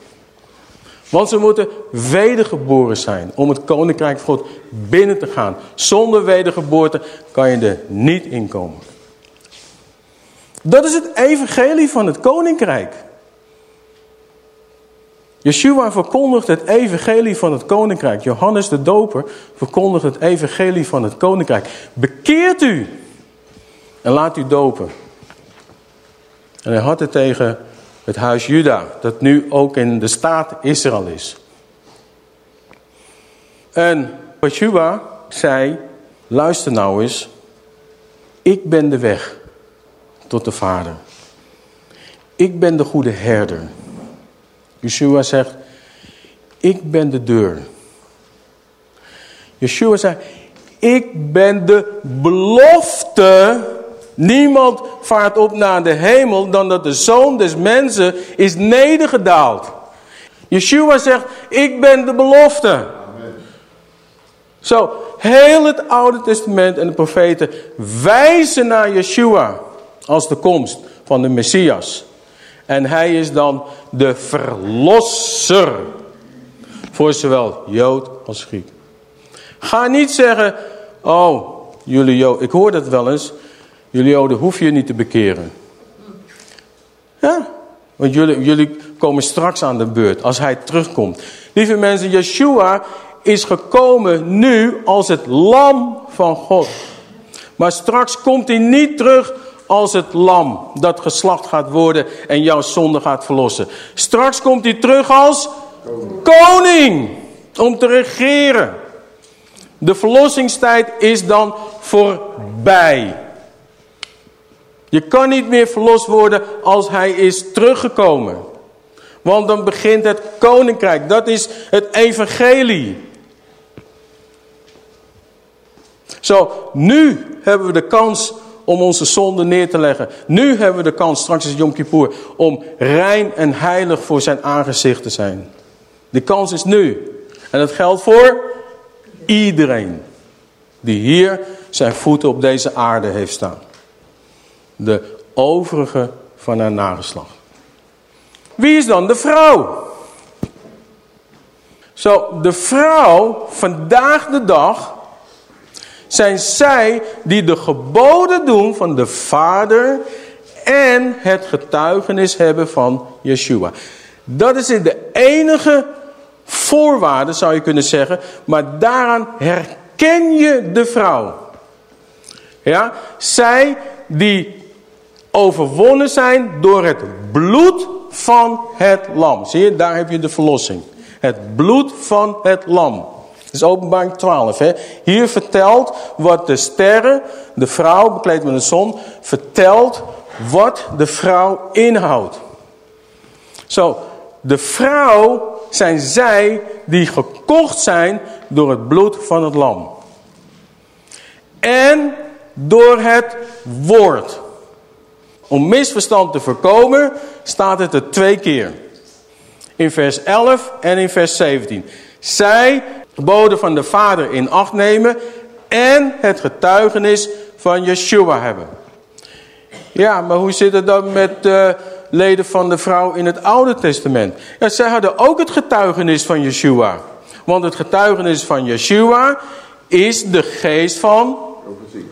Speaker 1: Want ze moeten wedergeboren zijn om het koninkrijk God binnen te gaan. Zonder wedergeboorte kan je er niet inkomen. Dat is het evangelie van het koninkrijk. Yeshua verkondigt het evangelie van het koninkrijk. Johannes de doper verkondigt het evangelie van het koninkrijk. Bekeert u en laat u dopen. En hij had het tegen het huis Juda, dat nu ook in de staat Israël is. En Yeshua zei, luister nou eens, ik ben de weg tot de Vader. Ik ben de goede herder. Yeshua zegt, ik ben de deur. Yeshua zegt, ik ben de belofte. Niemand vaart op naar de hemel dan dat de zoon des mensen is nedergedaald. Yeshua zegt, ik ben de belofte. Zo, heel het Oude Testament en de profeten wijzen naar Yeshua als de komst van de Messias. En hij is dan de verlosser voor zowel Jood als Griek. Ga niet zeggen, oh, jullie Joden, ik hoor dat wel eens, jullie Joden hoef je niet te bekeren. Ja, want jullie, jullie komen straks aan de beurt als hij terugkomt. Lieve mensen, Yeshua is gekomen nu als het lam van God. Maar straks komt hij niet terug als het lam dat geslacht gaat worden en jouw zonde gaat verlossen. Straks komt hij terug als koning, om te regeren. De verlossingstijd is dan voorbij. Je kan niet meer verlost worden als hij is teruggekomen. Want dan begint het koninkrijk. Dat is het evangelie. Zo, nu hebben we de kans om onze zonde neer te leggen. Nu hebben we de kans, straks is Yom Kippur, om rein en heilig voor zijn aangezicht te zijn. De kans is nu. En dat geldt voor iedereen die hier zijn voeten op deze aarde heeft staan. De overige van haar nageslacht. Wie is dan de vrouw? Zo, de vrouw vandaag de dag zijn zij die de geboden doen van de Vader en het getuigenis hebben van Yeshua. Dat is de enige voorwaarde, zou je kunnen zeggen, maar daaraan herken je de vrouw. Ja, zij die overwonnen zijn door het bloed van het lam. Zie je, daar heb je de verlossing. Het bloed van het lam is openbaring 12. Hè? Hier vertelt wat de sterren, de vrouw bekleed met een zon, vertelt wat de vrouw inhoudt. Zo, de vrouw zijn zij die gekocht zijn door het bloed van het lam. En door het woord. Om misverstand te voorkomen staat het er twee keer. In vers 11 en in vers 17. Zij geboden van de Vader in acht nemen en het getuigenis van Yeshua hebben. Ja, maar hoe zit het dan met de leden van de vrouw in het Oude Testament? Ja, zij hadden ook het getuigenis van Yeshua. Want het getuigenis van Yeshua is de geest van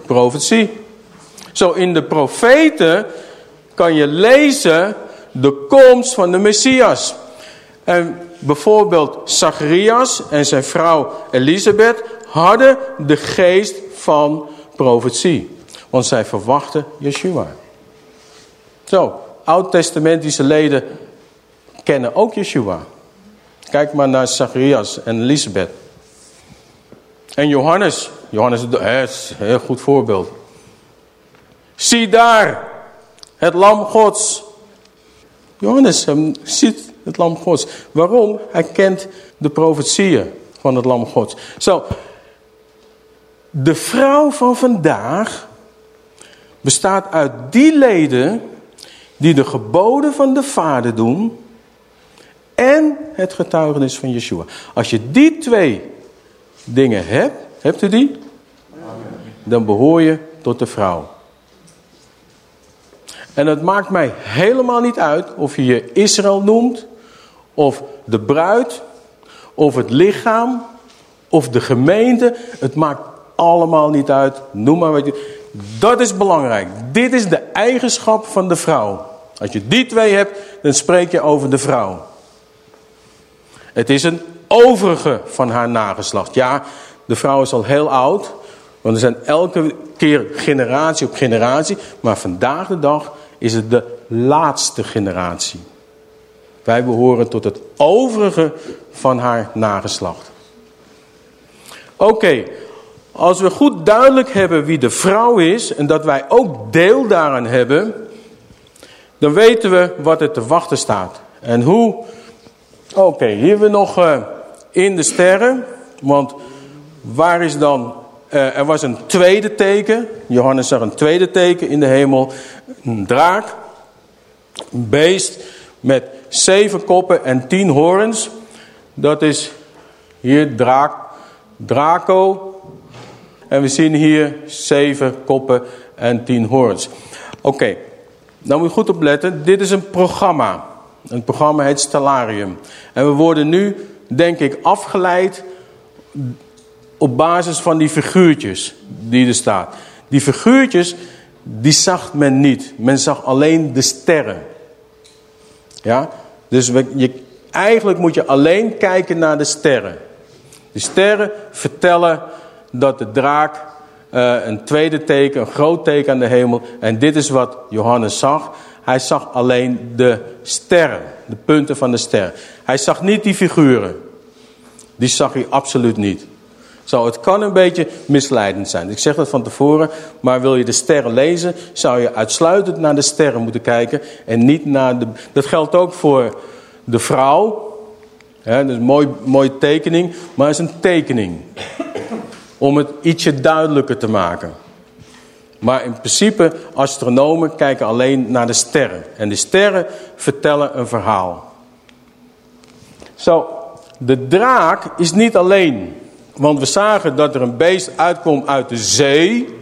Speaker 1: profetie. Zo in de profeten kan je lezen de komst van de Messias. En bijvoorbeeld Zacharias en zijn vrouw Elisabeth hadden de geest van profetie. Want zij verwachten Yeshua. Zo, oud-testamentische leden kennen ook Yeshua. Kijk maar naar Zacharias en Elisabeth. En Johannes. Johannes is een heel goed voorbeeld. Zie daar, het lam gods. Johannes ziet het lam gods. Waarom? Hij kent de profetieën van het lam gods. Zo, de vrouw van vandaag bestaat uit die leden die de geboden van de vader doen en het getuigenis van Yeshua. Als je die twee dingen hebt, hebt u die? Dan behoor je tot de vrouw. En het maakt mij helemaal niet uit of je je Israël noemt of de bruid, of het lichaam, of de gemeente. Het maakt allemaal niet uit. Noem maar wat je... Dat is belangrijk. Dit is de eigenschap van de vrouw. Als je die twee hebt, dan spreek je over de vrouw. Het is een overige van haar nageslacht. Ja, de vrouw is al heel oud. Want er zijn elke keer generatie op generatie. Maar vandaag de dag is het de laatste generatie. Wij behoren tot het overige van haar nageslacht. Oké, als we goed duidelijk hebben wie de vrouw is en dat wij ook deel daaraan hebben, dan weten we wat er te wachten staat. En hoe, oké, hier we nog uh, in de sterren, want waar is dan, uh, er was een tweede teken, Johannes zag een tweede teken in de hemel, een draak, een beest met zeven koppen en tien horens. Dat is hier draak, Draco. En we zien hier zeven koppen en tien horens. Oké, dan moet je goed opletten. Dit is een programma. Het programma heet Stellarium. En we worden nu, denk ik, afgeleid op basis van die figuurtjes die er staan. Die figuurtjes, die zag men niet. Men zag alleen de sterren. Ja? Dus we, je, eigenlijk moet je alleen kijken naar de sterren. De sterren vertellen dat de draak uh, een tweede teken, een groot teken aan de hemel. En dit is wat Johannes zag. Hij zag alleen de sterren, de punten van de sterren. Hij zag niet die figuren. Die zag hij absoluut niet. Zo, het kan een beetje misleidend zijn. Ik zeg dat van tevoren, maar wil je de sterren lezen, zou je uitsluitend naar de sterren moeten kijken en niet naar de... Dat geldt ook voor de vrouw. Dat is een mooi, mooie tekening, maar het is een tekening. Om het ietsje duidelijker te maken. Maar in principe, astronomen kijken alleen naar de sterren. En de sterren vertellen een verhaal. Zo, de draak is niet alleen want we zagen dat er een beest uitkomt uit de zee.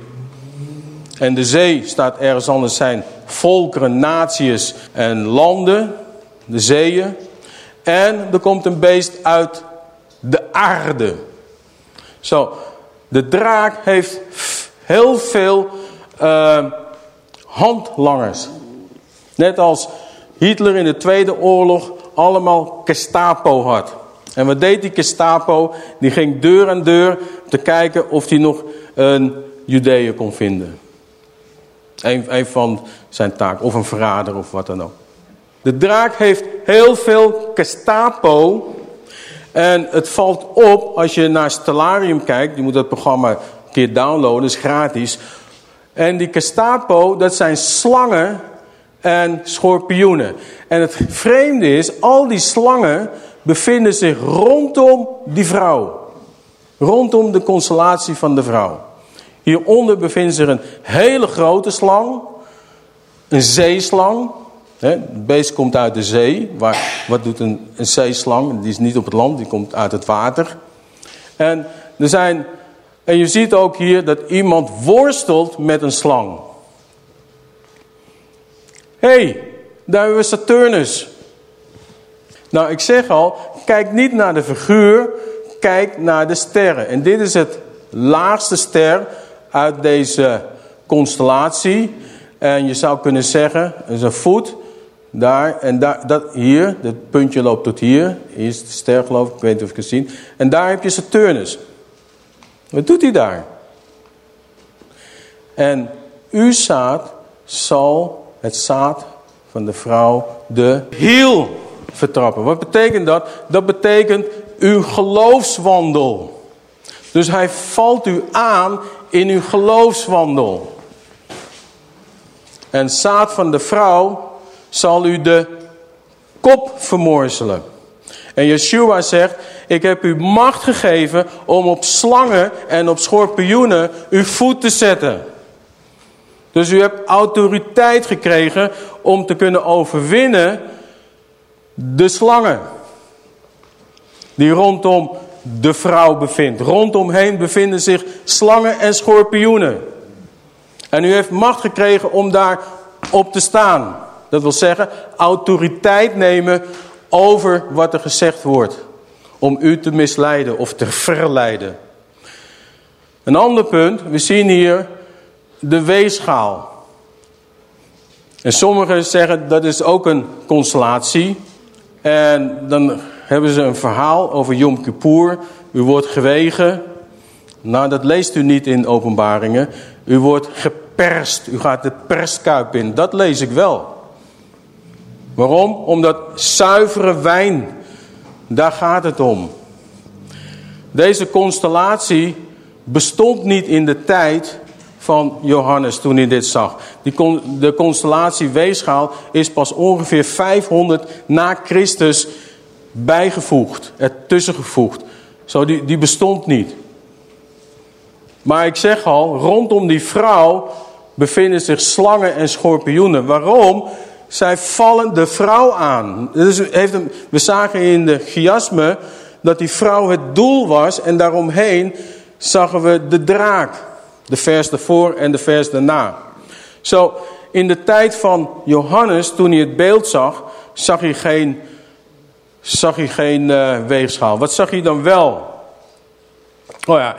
Speaker 1: En de zee staat ergens anders zijn volkeren, naties en landen. De zeeën. En er komt een beest uit de aarde. Zo, de draak heeft heel veel uh, handlangers. Net als Hitler in de Tweede Oorlog allemaal Gestapo had. En wat deed die Gestapo? Die ging deur aan deur te kijken of hij nog een Judeeën kon vinden. Een, een van zijn taak. Of een verrader of wat dan ook. De draak heeft heel veel Gestapo. En het valt op als je naar Stellarium kijkt. Je moet dat programma een keer downloaden. is gratis. En die Gestapo, dat zijn slangen en schorpioenen. En het vreemde is, al die slangen bevinden zich rondom die vrouw. Rondom de constellatie van de vrouw. Hieronder bevindt zich een hele grote slang. Een zeeslang. Het beest komt uit de zee. Waar, wat doet een, een zeeslang? Die is niet op het land, die komt uit het water. En, er zijn, en je ziet ook hier dat iemand worstelt met een slang. Hé, hey, daar hebben we Saturnus. Nou, ik zeg al, kijk niet naar de figuur, kijk naar de sterren. En dit is het laagste ster uit deze constellatie. En je zou kunnen zeggen, is een voet, daar en daar, dat, hier, het puntje loopt tot hier. Hier is de ster geloof ik, ik weet niet of ik het zien. En daar heb je Saturnus. Wat doet hij daar? En uw zaad zal het zaad van de vrouw de hiel vertrappen. Wat betekent dat? Dat betekent uw geloofswandel. Dus hij valt u aan in uw geloofswandel. En zaad van de vrouw zal u de kop vermorzelen. En Yeshua zegt, ik heb u macht gegeven om op slangen en op schorpioenen uw voet te zetten. Dus u hebt autoriteit gekregen om te kunnen overwinnen de slangen. Die rondom de vrouw bevindt. Rondomheen bevinden zich slangen en schorpioenen. En u heeft macht gekregen om daar op te staan. Dat wil zeggen, autoriteit nemen over wat er gezegd wordt. Om u te misleiden of te verleiden. Een ander punt, we zien hier de weegschaal. En sommigen zeggen dat is ook een constellatie. En dan hebben ze een verhaal over Yom Kippur. U wordt gewegen. Nou, dat leest u niet in openbaringen. U wordt geperst. U gaat de perskuip in. Dat lees ik wel. Waarom? Omdat zuivere wijn, daar gaat het om. Deze constellatie bestond niet in de tijd van Johannes toen hij dit zag. Die de constellatie weegschaal is pas ongeveer 500 na Christus bijgevoegd, ertussen gevoegd. Zo, die, die bestond niet. Maar ik zeg al, rondom die vrouw bevinden zich slangen en schorpioenen. Waarom? Zij vallen de vrouw aan. Dus heeft een, we zagen in de chiasme dat die vrouw het doel was en daaromheen zagen we de draak. De vers ervoor en de vers daarna. Zo, in de tijd van Johannes, toen hij het beeld zag, zag hij geen, zag hij geen uh, weegschaal. Wat zag hij dan wel? Oh ja,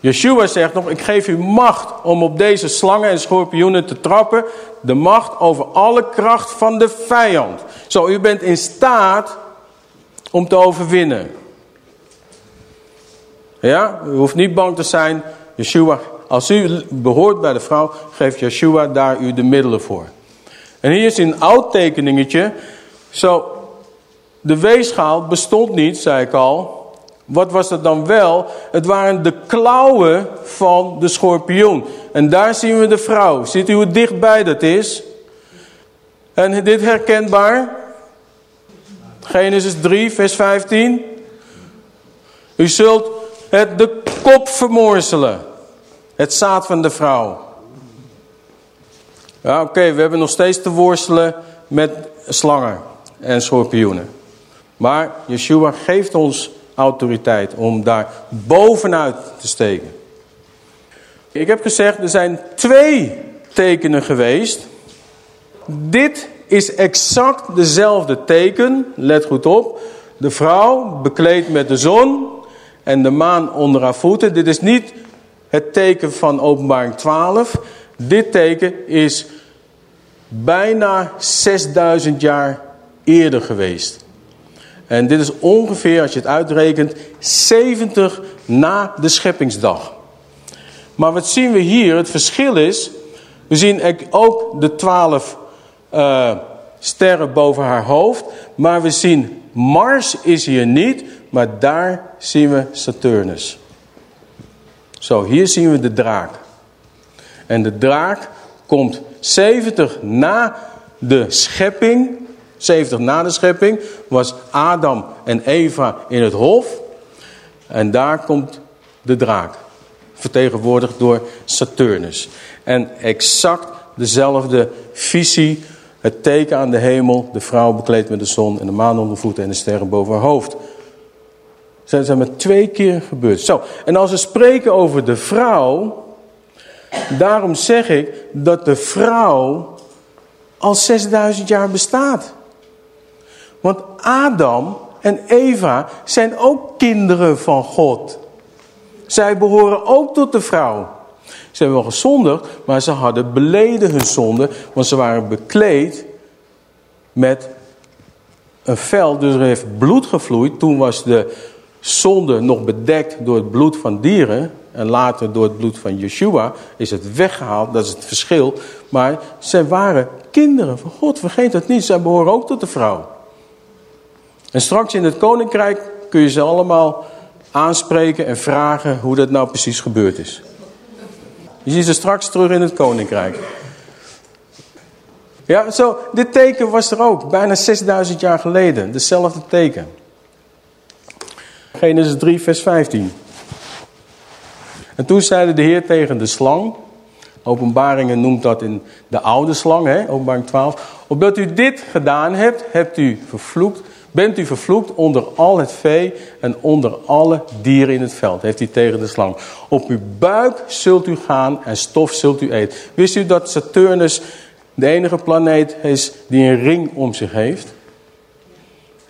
Speaker 1: Yeshua zegt nog, ik geef u macht om op deze slangen en schorpioenen te trappen. De macht over alle kracht van de vijand. Zo, u bent in staat om te overwinnen. Ja, u hoeft niet bang te zijn. Yeshua, als u behoort bij de vrouw, geeft Yeshua daar u de middelen voor. En hier is een oud tekeningetje. Zo, de weegschaal bestond niet, zei ik al. Wat was het dan wel? Het waren de klauwen van de schorpioen. En daar zien we de vrouw. Ziet u hoe dichtbij dat is? En dit herkenbaar? Genesis 3, vers 15. U zult het de kop vermorzelen. Het zaad van de vrouw. Ja, oké, we hebben nog steeds te worstelen met slangen en schorpioenen. Maar Yeshua geeft ons autoriteit om daar bovenuit te steken. Ik heb gezegd, er zijn twee tekenen geweest. Dit is exact dezelfde teken, let goed op. De vrouw bekleed met de zon en de maan onder haar voeten. Dit is niet het teken van openbaring 12. Dit teken is bijna 6000 jaar eerder geweest. En dit is ongeveer, als je het uitrekent, 70 na de scheppingsdag. Maar wat zien we hier? Het verschil is, we zien ook de 12 uh, eh, sterren boven haar hoofd. Maar we zien Mars is hier niet, maar daar zien we Saturnus. Zo, hier zien we de draak. En de draak komt 70 na de schepping 70 na de schepping was Adam en Eva in het hof. En daar komt de draak. Vertegenwoordigd door Saturnus. En exact dezelfde visie. Het teken aan de hemel. De vrouw bekleed met de zon en de maan onder voeten en de sterren boven haar hoofd. Zijn maar twee keer gebeurd. Zo, en als we spreken over de vrouw. Daarom zeg ik dat de vrouw al 6000 jaar bestaat. Want Adam en Eva zijn ook kinderen van God. Zij behoren ook tot de vrouw. Ze hebben wel gezondigd, maar ze hadden beleden hun zonde. Want ze waren bekleed met een vel. Dus er heeft bloed gevloeid. Toen was de zonde nog bedekt door het bloed van dieren. En later door het bloed van Yeshua is het weggehaald. Dat is het verschil. Maar zij waren kinderen van God. Vergeet dat niet. Zij behoren ook tot de vrouw. En straks in het koninkrijk kun je ze allemaal aanspreken en vragen hoe dat nou precies gebeurd is. Je ziet ze straks terug in het koninkrijk. Ja, zo, dit teken was er ook, bijna 6000 jaar geleden. Dezelfde teken. Genesis 3, vers 15. En toen zeide de Heer tegen de slang. Openbaringen noemt dat in de oude slang, hè, openbaring 12. Opdat u dit gedaan hebt, hebt u vervloekt Bent u vervloekt onder al het vee en onder alle dieren in het veld, heeft hij tegen de slang. Op uw buik zult u gaan en stof zult u eten. Wist u dat Saturnus de enige planeet is die een ring om zich heeft?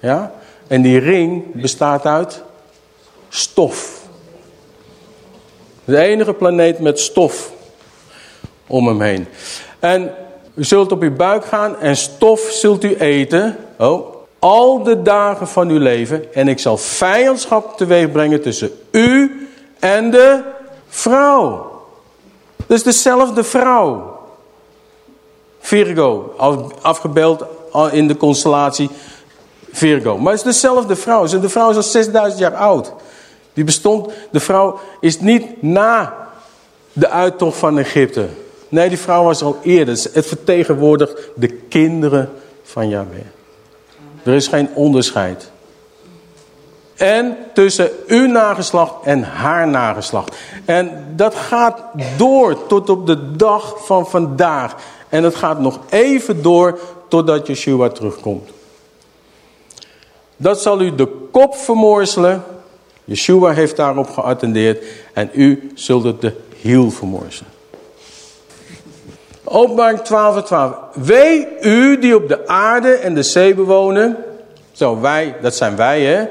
Speaker 1: Ja? En die ring bestaat uit stof. De enige planeet met stof om hem heen. En u zult op uw buik gaan en stof zult u eten. Oh, al de dagen van uw leven en ik zal vijandschap teweeg brengen tussen u en de vrouw. Dus dezelfde vrouw. Virgo, afgebeeld in de constellatie Virgo. Maar het is dezelfde vrouw. De vrouw is al 6000 jaar oud. Die bestond, de vrouw is niet na de uittocht van Egypte. Nee, die vrouw was al eerder. Het vertegenwoordigt de kinderen van Yahweh. Er is geen onderscheid. En tussen uw nageslacht en haar nageslacht. En dat gaat door tot op de dag van vandaag. En het gaat nog even door totdat Yeshua terugkomt. Dat zal u de kop vermorzelen. Yeshua heeft daarop geattendeerd. En u zult het de hiel vermorzelen. Openbaring 12 12. Wee u die op de aarde en de zee bewonen. Zo, wij, dat zijn wij hè.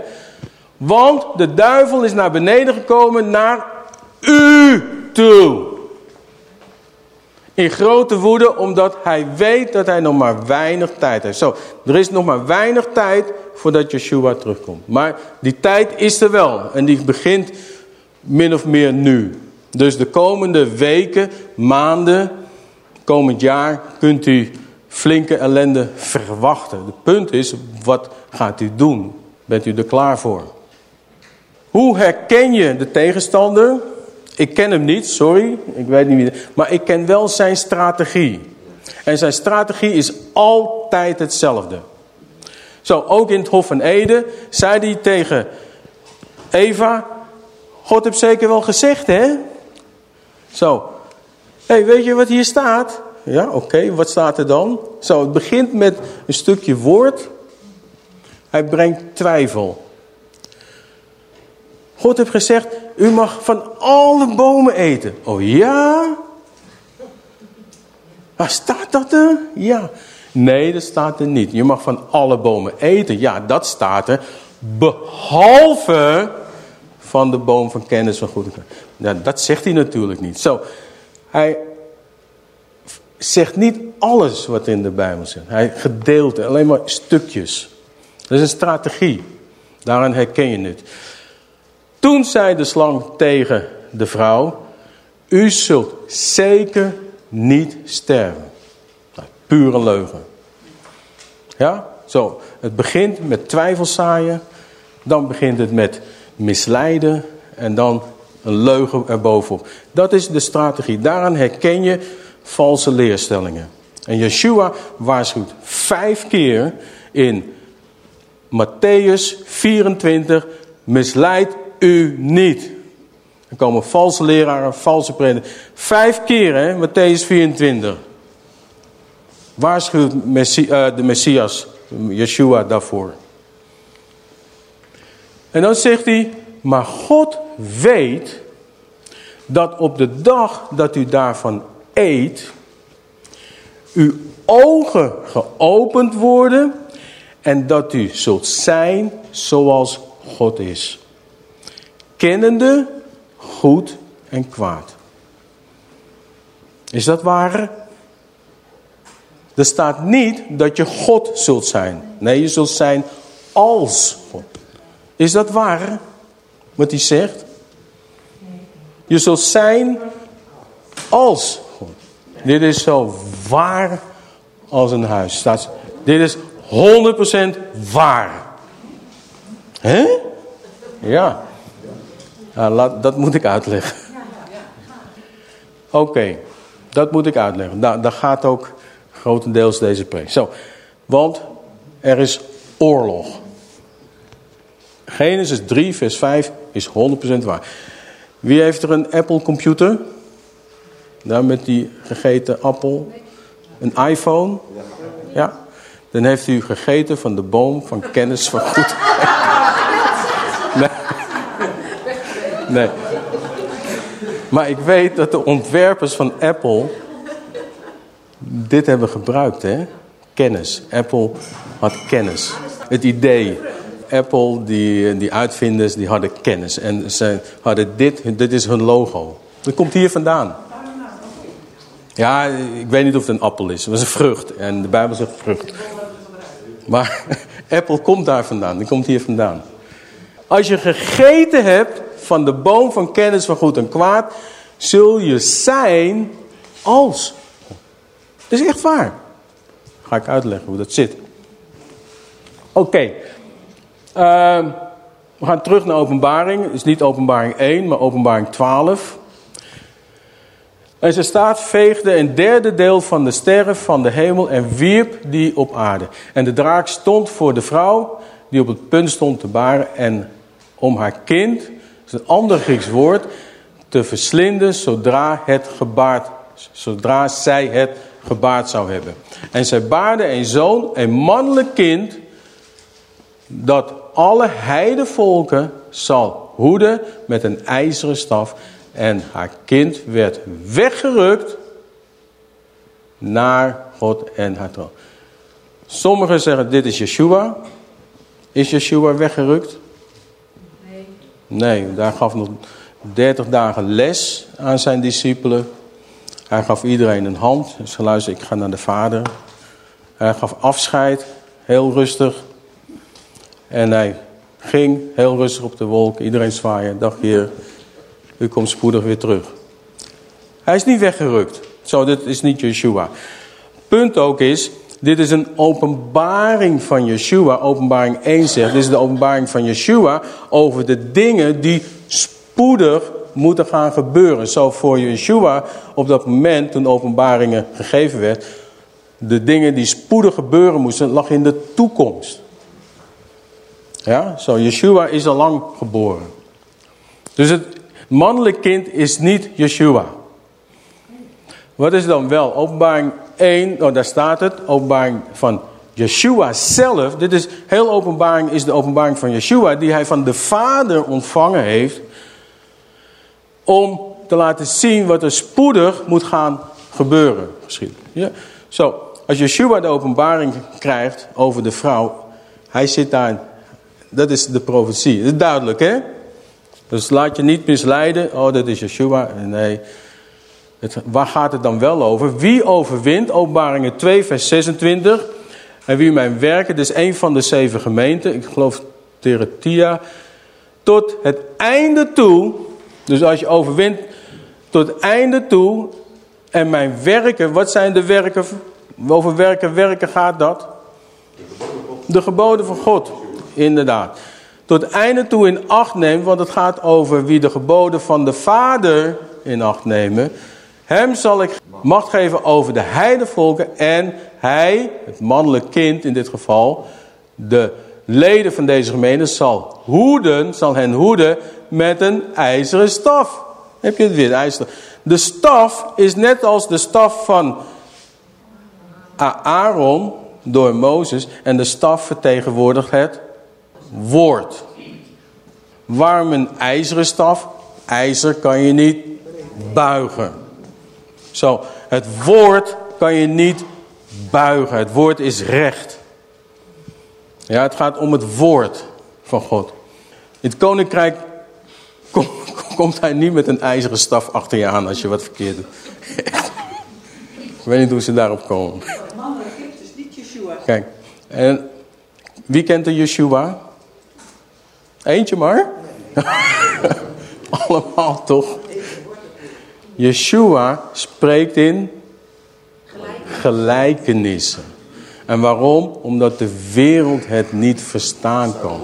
Speaker 1: Want de duivel is naar beneden gekomen naar u toe. In grote woede, omdat hij weet dat hij nog maar weinig tijd heeft. Zo, er is nog maar weinig tijd voordat Yeshua terugkomt. Maar die tijd is er wel. En die begint min of meer nu. Dus de komende weken, maanden, komend jaar kunt u flinke ellende verwachten. Het punt is, wat gaat u doen? Bent u er klaar voor? Hoe herken je de tegenstander? Ik ken hem niet, sorry, ik weet niet wie. Maar ik ken wel zijn strategie. En zijn strategie is altijd hetzelfde. Zo, ook in het Hof van Ede zei hij tegen Eva... God heeft zeker wel gezegd, hè? Zo. Hé, hey, weet je wat hier staat? Ja, oké, wat staat er dan? Zo, het begint met een stukje woord. Hij brengt twijfel. God heeft gezegd, u mag van alle bomen eten. Oh ja? Waar staat dat er? Ja. Nee, dat staat er niet. Je mag van alle bomen eten. Ja, dat staat er. Behalve van de boom van kennis van goed en kwaad. Ja, dat zegt hij natuurlijk niet. Zo, hij zegt niet alles wat in de Bijbel zit. Hij gedeelte, alleen maar stukjes. Dat is een strategie. Daarin herken je het. Toen zei de slang tegen de vrouw, u zult zeker niet sterven. Nou, pure leugen. Ja, zo. Het begint met twijfelzaaien. Dan begint het met misleiden. En dan een leugen erbovenop. Dat is de strategie. Daaraan herken je valse leerstellingen. En Yeshua waarschuwt vijf keer in Matthäus 24. Misleid u niet. Er komen valse leraren, valse predikers. Vijf keer, hè, Matthäus 24. Waarschuwt eh, de Messias, Yeshua, daarvoor. En dan zegt hij, maar God weet dat op de dag dat u daarvan eet, uw ogen geopend worden en dat u zult zijn zoals God is kennende goed en kwaad. Is dat waar? Er staat niet dat je God zult zijn. Nee, je zult zijn als God. Is dat waar? Wat hij zegt? Je zult zijn als God. Dit is zo waar als een huis. Staat, dit is 100% waar. Hè? Ja. Nou, laat, dat moet ik uitleggen. Oké, dat moet ik uitleggen. Nou, daar gaat ook grotendeels deze preek. Zo, want er is oorlog. Genesis 3 vers 5 is 100% waar. Wie heeft er een Apple computer? Nou, met die gegeten appel. Een iPhone? Ja. Dan heeft u gegeten van de boom van kennis van goed. Nee. Nee. Maar ik weet dat de ontwerpers van Apple dit hebben gebruikt, hè? Kennis. Apple had kennis. Het idee. Apple, die, die uitvinders, die hadden kennis. En ze hadden dit, dit is hun logo. Dat komt hier vandaan. Ja, ik weet niet of het een appel is. Het was een vrucht. En de Bijbel zegt vrucht. Maar Apple komt daar vandaan, die komt hier vandaan. Als je gegeten hebt van de boom van kennis van goed en kwaad, zul je zijn als. Dat is echt waar. Ga ik uitleggen hoe dat zit. Oké. Ehm, we gaan terug naar openbaring. Het is niet openbaring 1, maar openbaring 12. En ze staat, veegde een derde deel van de sterren van de hemel en wierp die op aarde. En de draak stond voor de vrouw die op het punt stond te baren en om haar kind, is een ander Grieks woord, te verslinden zodra, het gebaard, zodra zij het gebaard zou hebben. En zij baarde een zoon, een mannelijk kind, dat alle heidevolken zal hoeden met een ijzeren staf. En haar kind werd weggerukt naar God en haar troon. Sommigen zeggen dit is Yeshua. Is Yeshua weggerukt? Nee. Daar gaf nog 30 dagen les aan zijn discipelen. Hij gaf iedereen een hand. Ze luister, ik ga naar de vader. Hij gaf afscheid, heel rustig. En hij ging heel rustig op de wolk. Iedereen zwaaien. Dag heer, u komt spoedig weer terug. Hij is niet weggerukt. Zo, dit is niet Yeshua. Punt ook is, dit is een openbaring van Yeshua. Openbaring 1 zegt, dit is de openbaring van Yeshua over de dingen die spoedig moeten gaan gebeuren. Zo voor Yeshua op dat moment toen openbaringen gegeven werd. De dingen die spoedig gebeuren moesten, lag in de toekomst. Ja, zo Yeshua is al lang geboren. Dus het mannelijk kind is niet Yeshua. Wat is dan wel? Openbaring 1, oh daar staat het. Openbaring van Yeshua zelf. Dit is heel openbaring is de openbaring van Yeshua die hij van de Vader ontvangen heeft. Om te laten zien wat er spoedig moet gaan gebeuren. Ja? Zo, als Yeshua de openbaring krijgt over de vrouw. Hij zit daar dat is de profetie. Dat is duidelijk, hè? Dus laat je niet misleiden. Oh, dat is Yeshua. Nee. Het, waar gaat het dan wel over? Wie overwint? Openbaringen 2, vers 26. En wie mijn werken, dus een van de zeven gemeenten. Ik geloof Teretia. Tot het einde toe. Dus als je overwint tot het einde toe. En mijn werken, wat zijn de werken? Over werken, werken gaat dat? De geboden van God. Inderdaad. Tot het einde toe in acht neemt, want het gaat over wie de geboden van de Vader in acht nemen. Hem zal ik macht geven over de heidevolken en hij, het mannelijk kind in dit geval, de leden van deze gemeente zal hoeden, zal hen hoeden met een ijzeren staf. Heb je het weer, ijzeren De staf is net als de staf van Aaron door Mozes en de staf vertegenwoordigt het woord. Waarom een ijzeren staf? IJzer kan je niet buigen. Zo, het woord kan je niet buigen. Het woord is recht. Ja, het gaat om het woord van God. In het koninkrijk komt hij niet met een ijzeren staf achter je aan als je wat verkeerd doet. Ik weet niet hoe ze daarop komen.
Speaker 2: Man, is niet Yeshua.
Speaker 1: Kijk, en wie kent de Yeshua? Eentje maar? Allemaal toch? Yeshua spreekt in gelijkenissen. En waarom? Omdat de wereld het niet verstaan kan.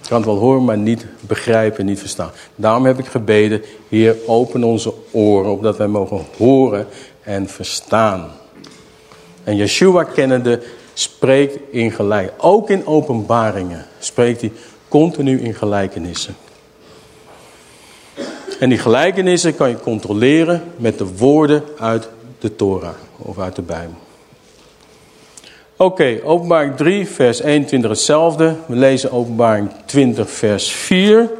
Speaker 1: Je kan het wel horen, maar niet begrijpen, niet verstaan. Daarom heb ik gebeden, Heer, open onze oren, opdat wij mogen horen en verstaan. En Yeshua kennende spreekt in gelijk. Ook in openbaringen spreekt hij continu in gelijkenissen. En die gelijkenissen kan je controleren met de woorden uit de Torah of uit de Bijbel. Oké, openbaring 3 vers 21 hetzelfde. We lezen openbaring 20 vers 4.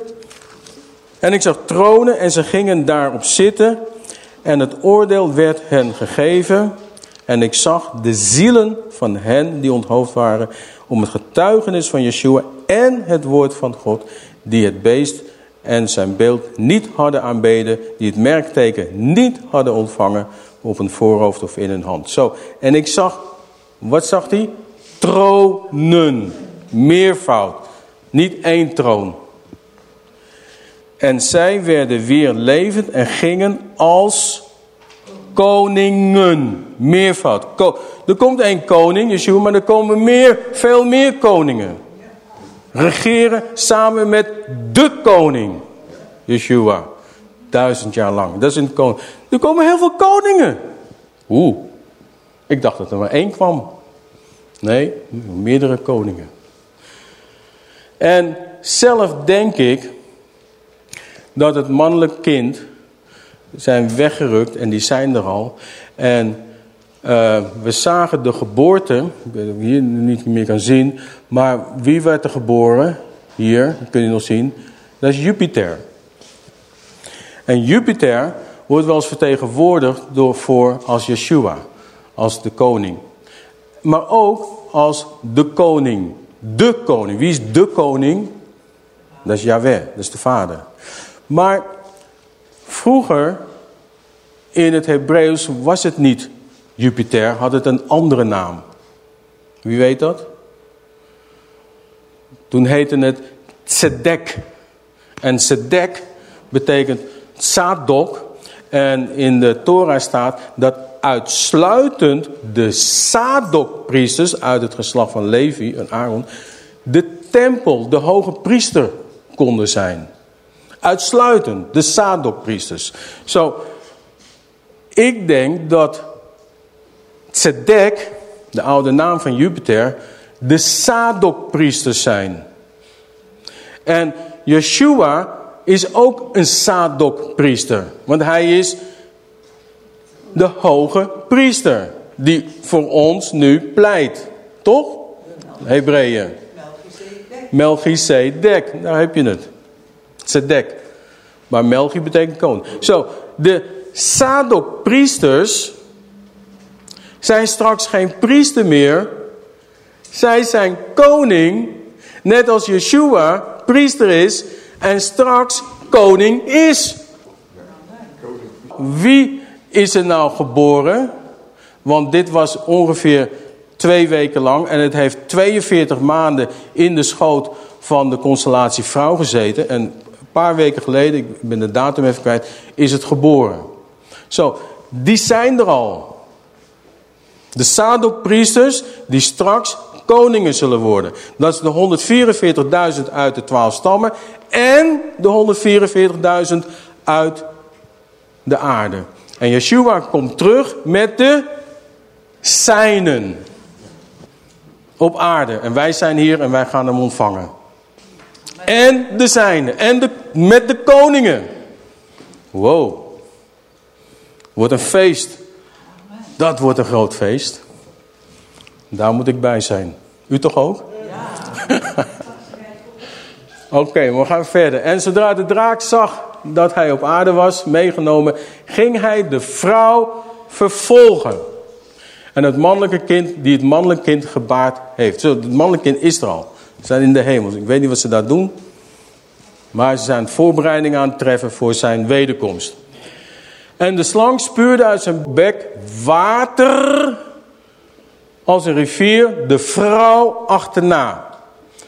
Speaker 1: En ik zag tronen en ze gingen daarop zitten. En het oordeel werd hen gegeven. En ik zag de zielen van hen die onthoofd waren om het getuigenis van Yeshua en het woord van God, die het beest en zijn beeld niet hadden aanbeden, die het merkteken niet hadden ontvangen op een voorhoofd of in een hand. Zo, en ik zag, wat zag hij? tronen. Meervoud. Niet één troon. En zij werden weer levend en gingen als koningen. Meervoud. Ko er komt één koning, Yeshua, maar er komen meer, veel meer koningen. Regeren samen met de koning. Yeshua. Duizend jaar lang. Dat is een koning. Er komen heel veel koningen. Oeh. Ik dacht dat er maar één kwam. Nee, meerdere koningen. En zelf denk ik dat het mannelijk kind zijn weggerukt en die zijn er al. En uh, we zagen de geboorte, ik weet hier niet meer kan zien, maar wie werd er geboren? Hier, kun je nog zien. Dat is Jupiter. En Jupiter wordt wel eens vertegenwoordigd door, voor als Yeshua, als de koning. Maar ook als de koning. De koning. Wie is de koning? Dat is Yahweh, dat is de vader. Maar vroeger in het Hebreeuws was het niet Jupiter, had het een andere naam. Wie weet dat? Toen heette het Tzedek. En Tzedek betekent Zadok. En in de Torah staat dat uitsluitend de Zadok-priesters uit het geslacht van Levi en Aaron de tempel, de hoge priester konden zijn. Uitsluitend de Zadok-priesters. Zo, ik denk dat Tzedek, de oude naam van Jupiter, de Sadok-priesters zijn. En Yeshua is ook een Sadok-priester. Want hij is de hoge priester. Die voor ons nu pleit. Toch? Hebreeën. Melchizedek. Daar heb je het. Tzedek. Maar Melchi betekent koning. Zo, de Sadok-priesters zijn straks geen priester meer. Zij zijn koning, net als Yeshua priester is en straks koning is. Wie is er nou geboren? Want dit was ongeveer twee weken lang en het heeft 42 maanden in de schoot van de constellatie vrouw gezeten. En een paar weken geleden, ik ben de datum even kwijt, is het geboren. Zo, die zijn er al. De Sadok-priesters die straks koningen zullen worden. Dat is de 144.000 uit de 12 stammen en de 144.000 uit de aarde. En Yeshua komt terug met de zijnen op aarde. En wij zijn hier en wij gaan hem ontvangen. En de zijnen. En de, met de koningen. Wow. Wordt een feest. Dat wordt een groot feest. Daar moet ik bij zijn. U toch ook? Ja. Oké, we gaan verder. En zodra de draak zag dat hij op aarde was, meegenomen, ging hij de vrouw vervolgen. En het mannelijke kind, die het mannelijke kind gebaard heeft. Zo, het mannelijke kind is er al. Ze zijn in de hemel. Ik weet niet wat ze daar doen. Maar ze zijn voorbereiding aan het treffen voor zijn wederkomst. En de slang spuurde uit zijn bek water als een rivier de vrouw achterna.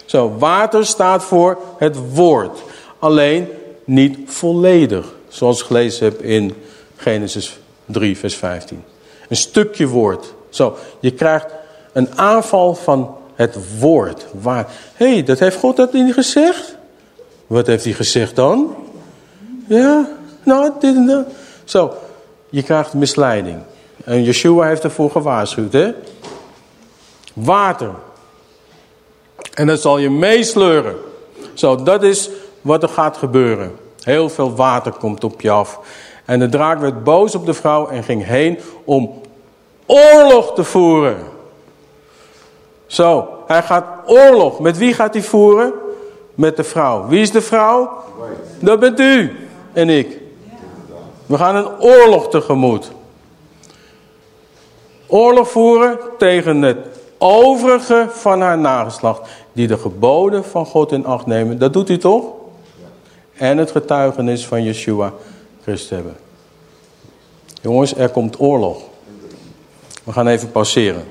Speaker 1: Zo, water staat voor het woord. Alleen niet volledig. Zoals ik gelezen heb in Genesis 3 vers 15. Een stukje woord. Zo, je krijgt een aanval van het woord. Waar, Hé, hey, dat heeft God dat niet gezegd? Wat heeft hij gezegd dan? Ja, nou, dit en dat. Zo, je krijgt misleiding. En Yeshua heeft ervoor gewaarschuwd, hè? Water. En dat zal je meesleuren. Zo, dat is wat er gaat gebeuren. Heel veel water komt op je af. En de draak werd boos op de vrouw en ging heen om oorlog te voeren. Zo, hij gaat oorlog. Met wie gaat hij voeren? Met de vrouw. Wie is de vrouw? Dat bent u en ik. We gaan een oorlog tegemoet. Oorlog voeren tegen het overige van haar nageslacht. Die de geboden van God in acht nemen. Dat doet u toch? En het getuigenis van Yeshua Christus hebben. Jongens, er komt oorlog. We gaan even pauzeren.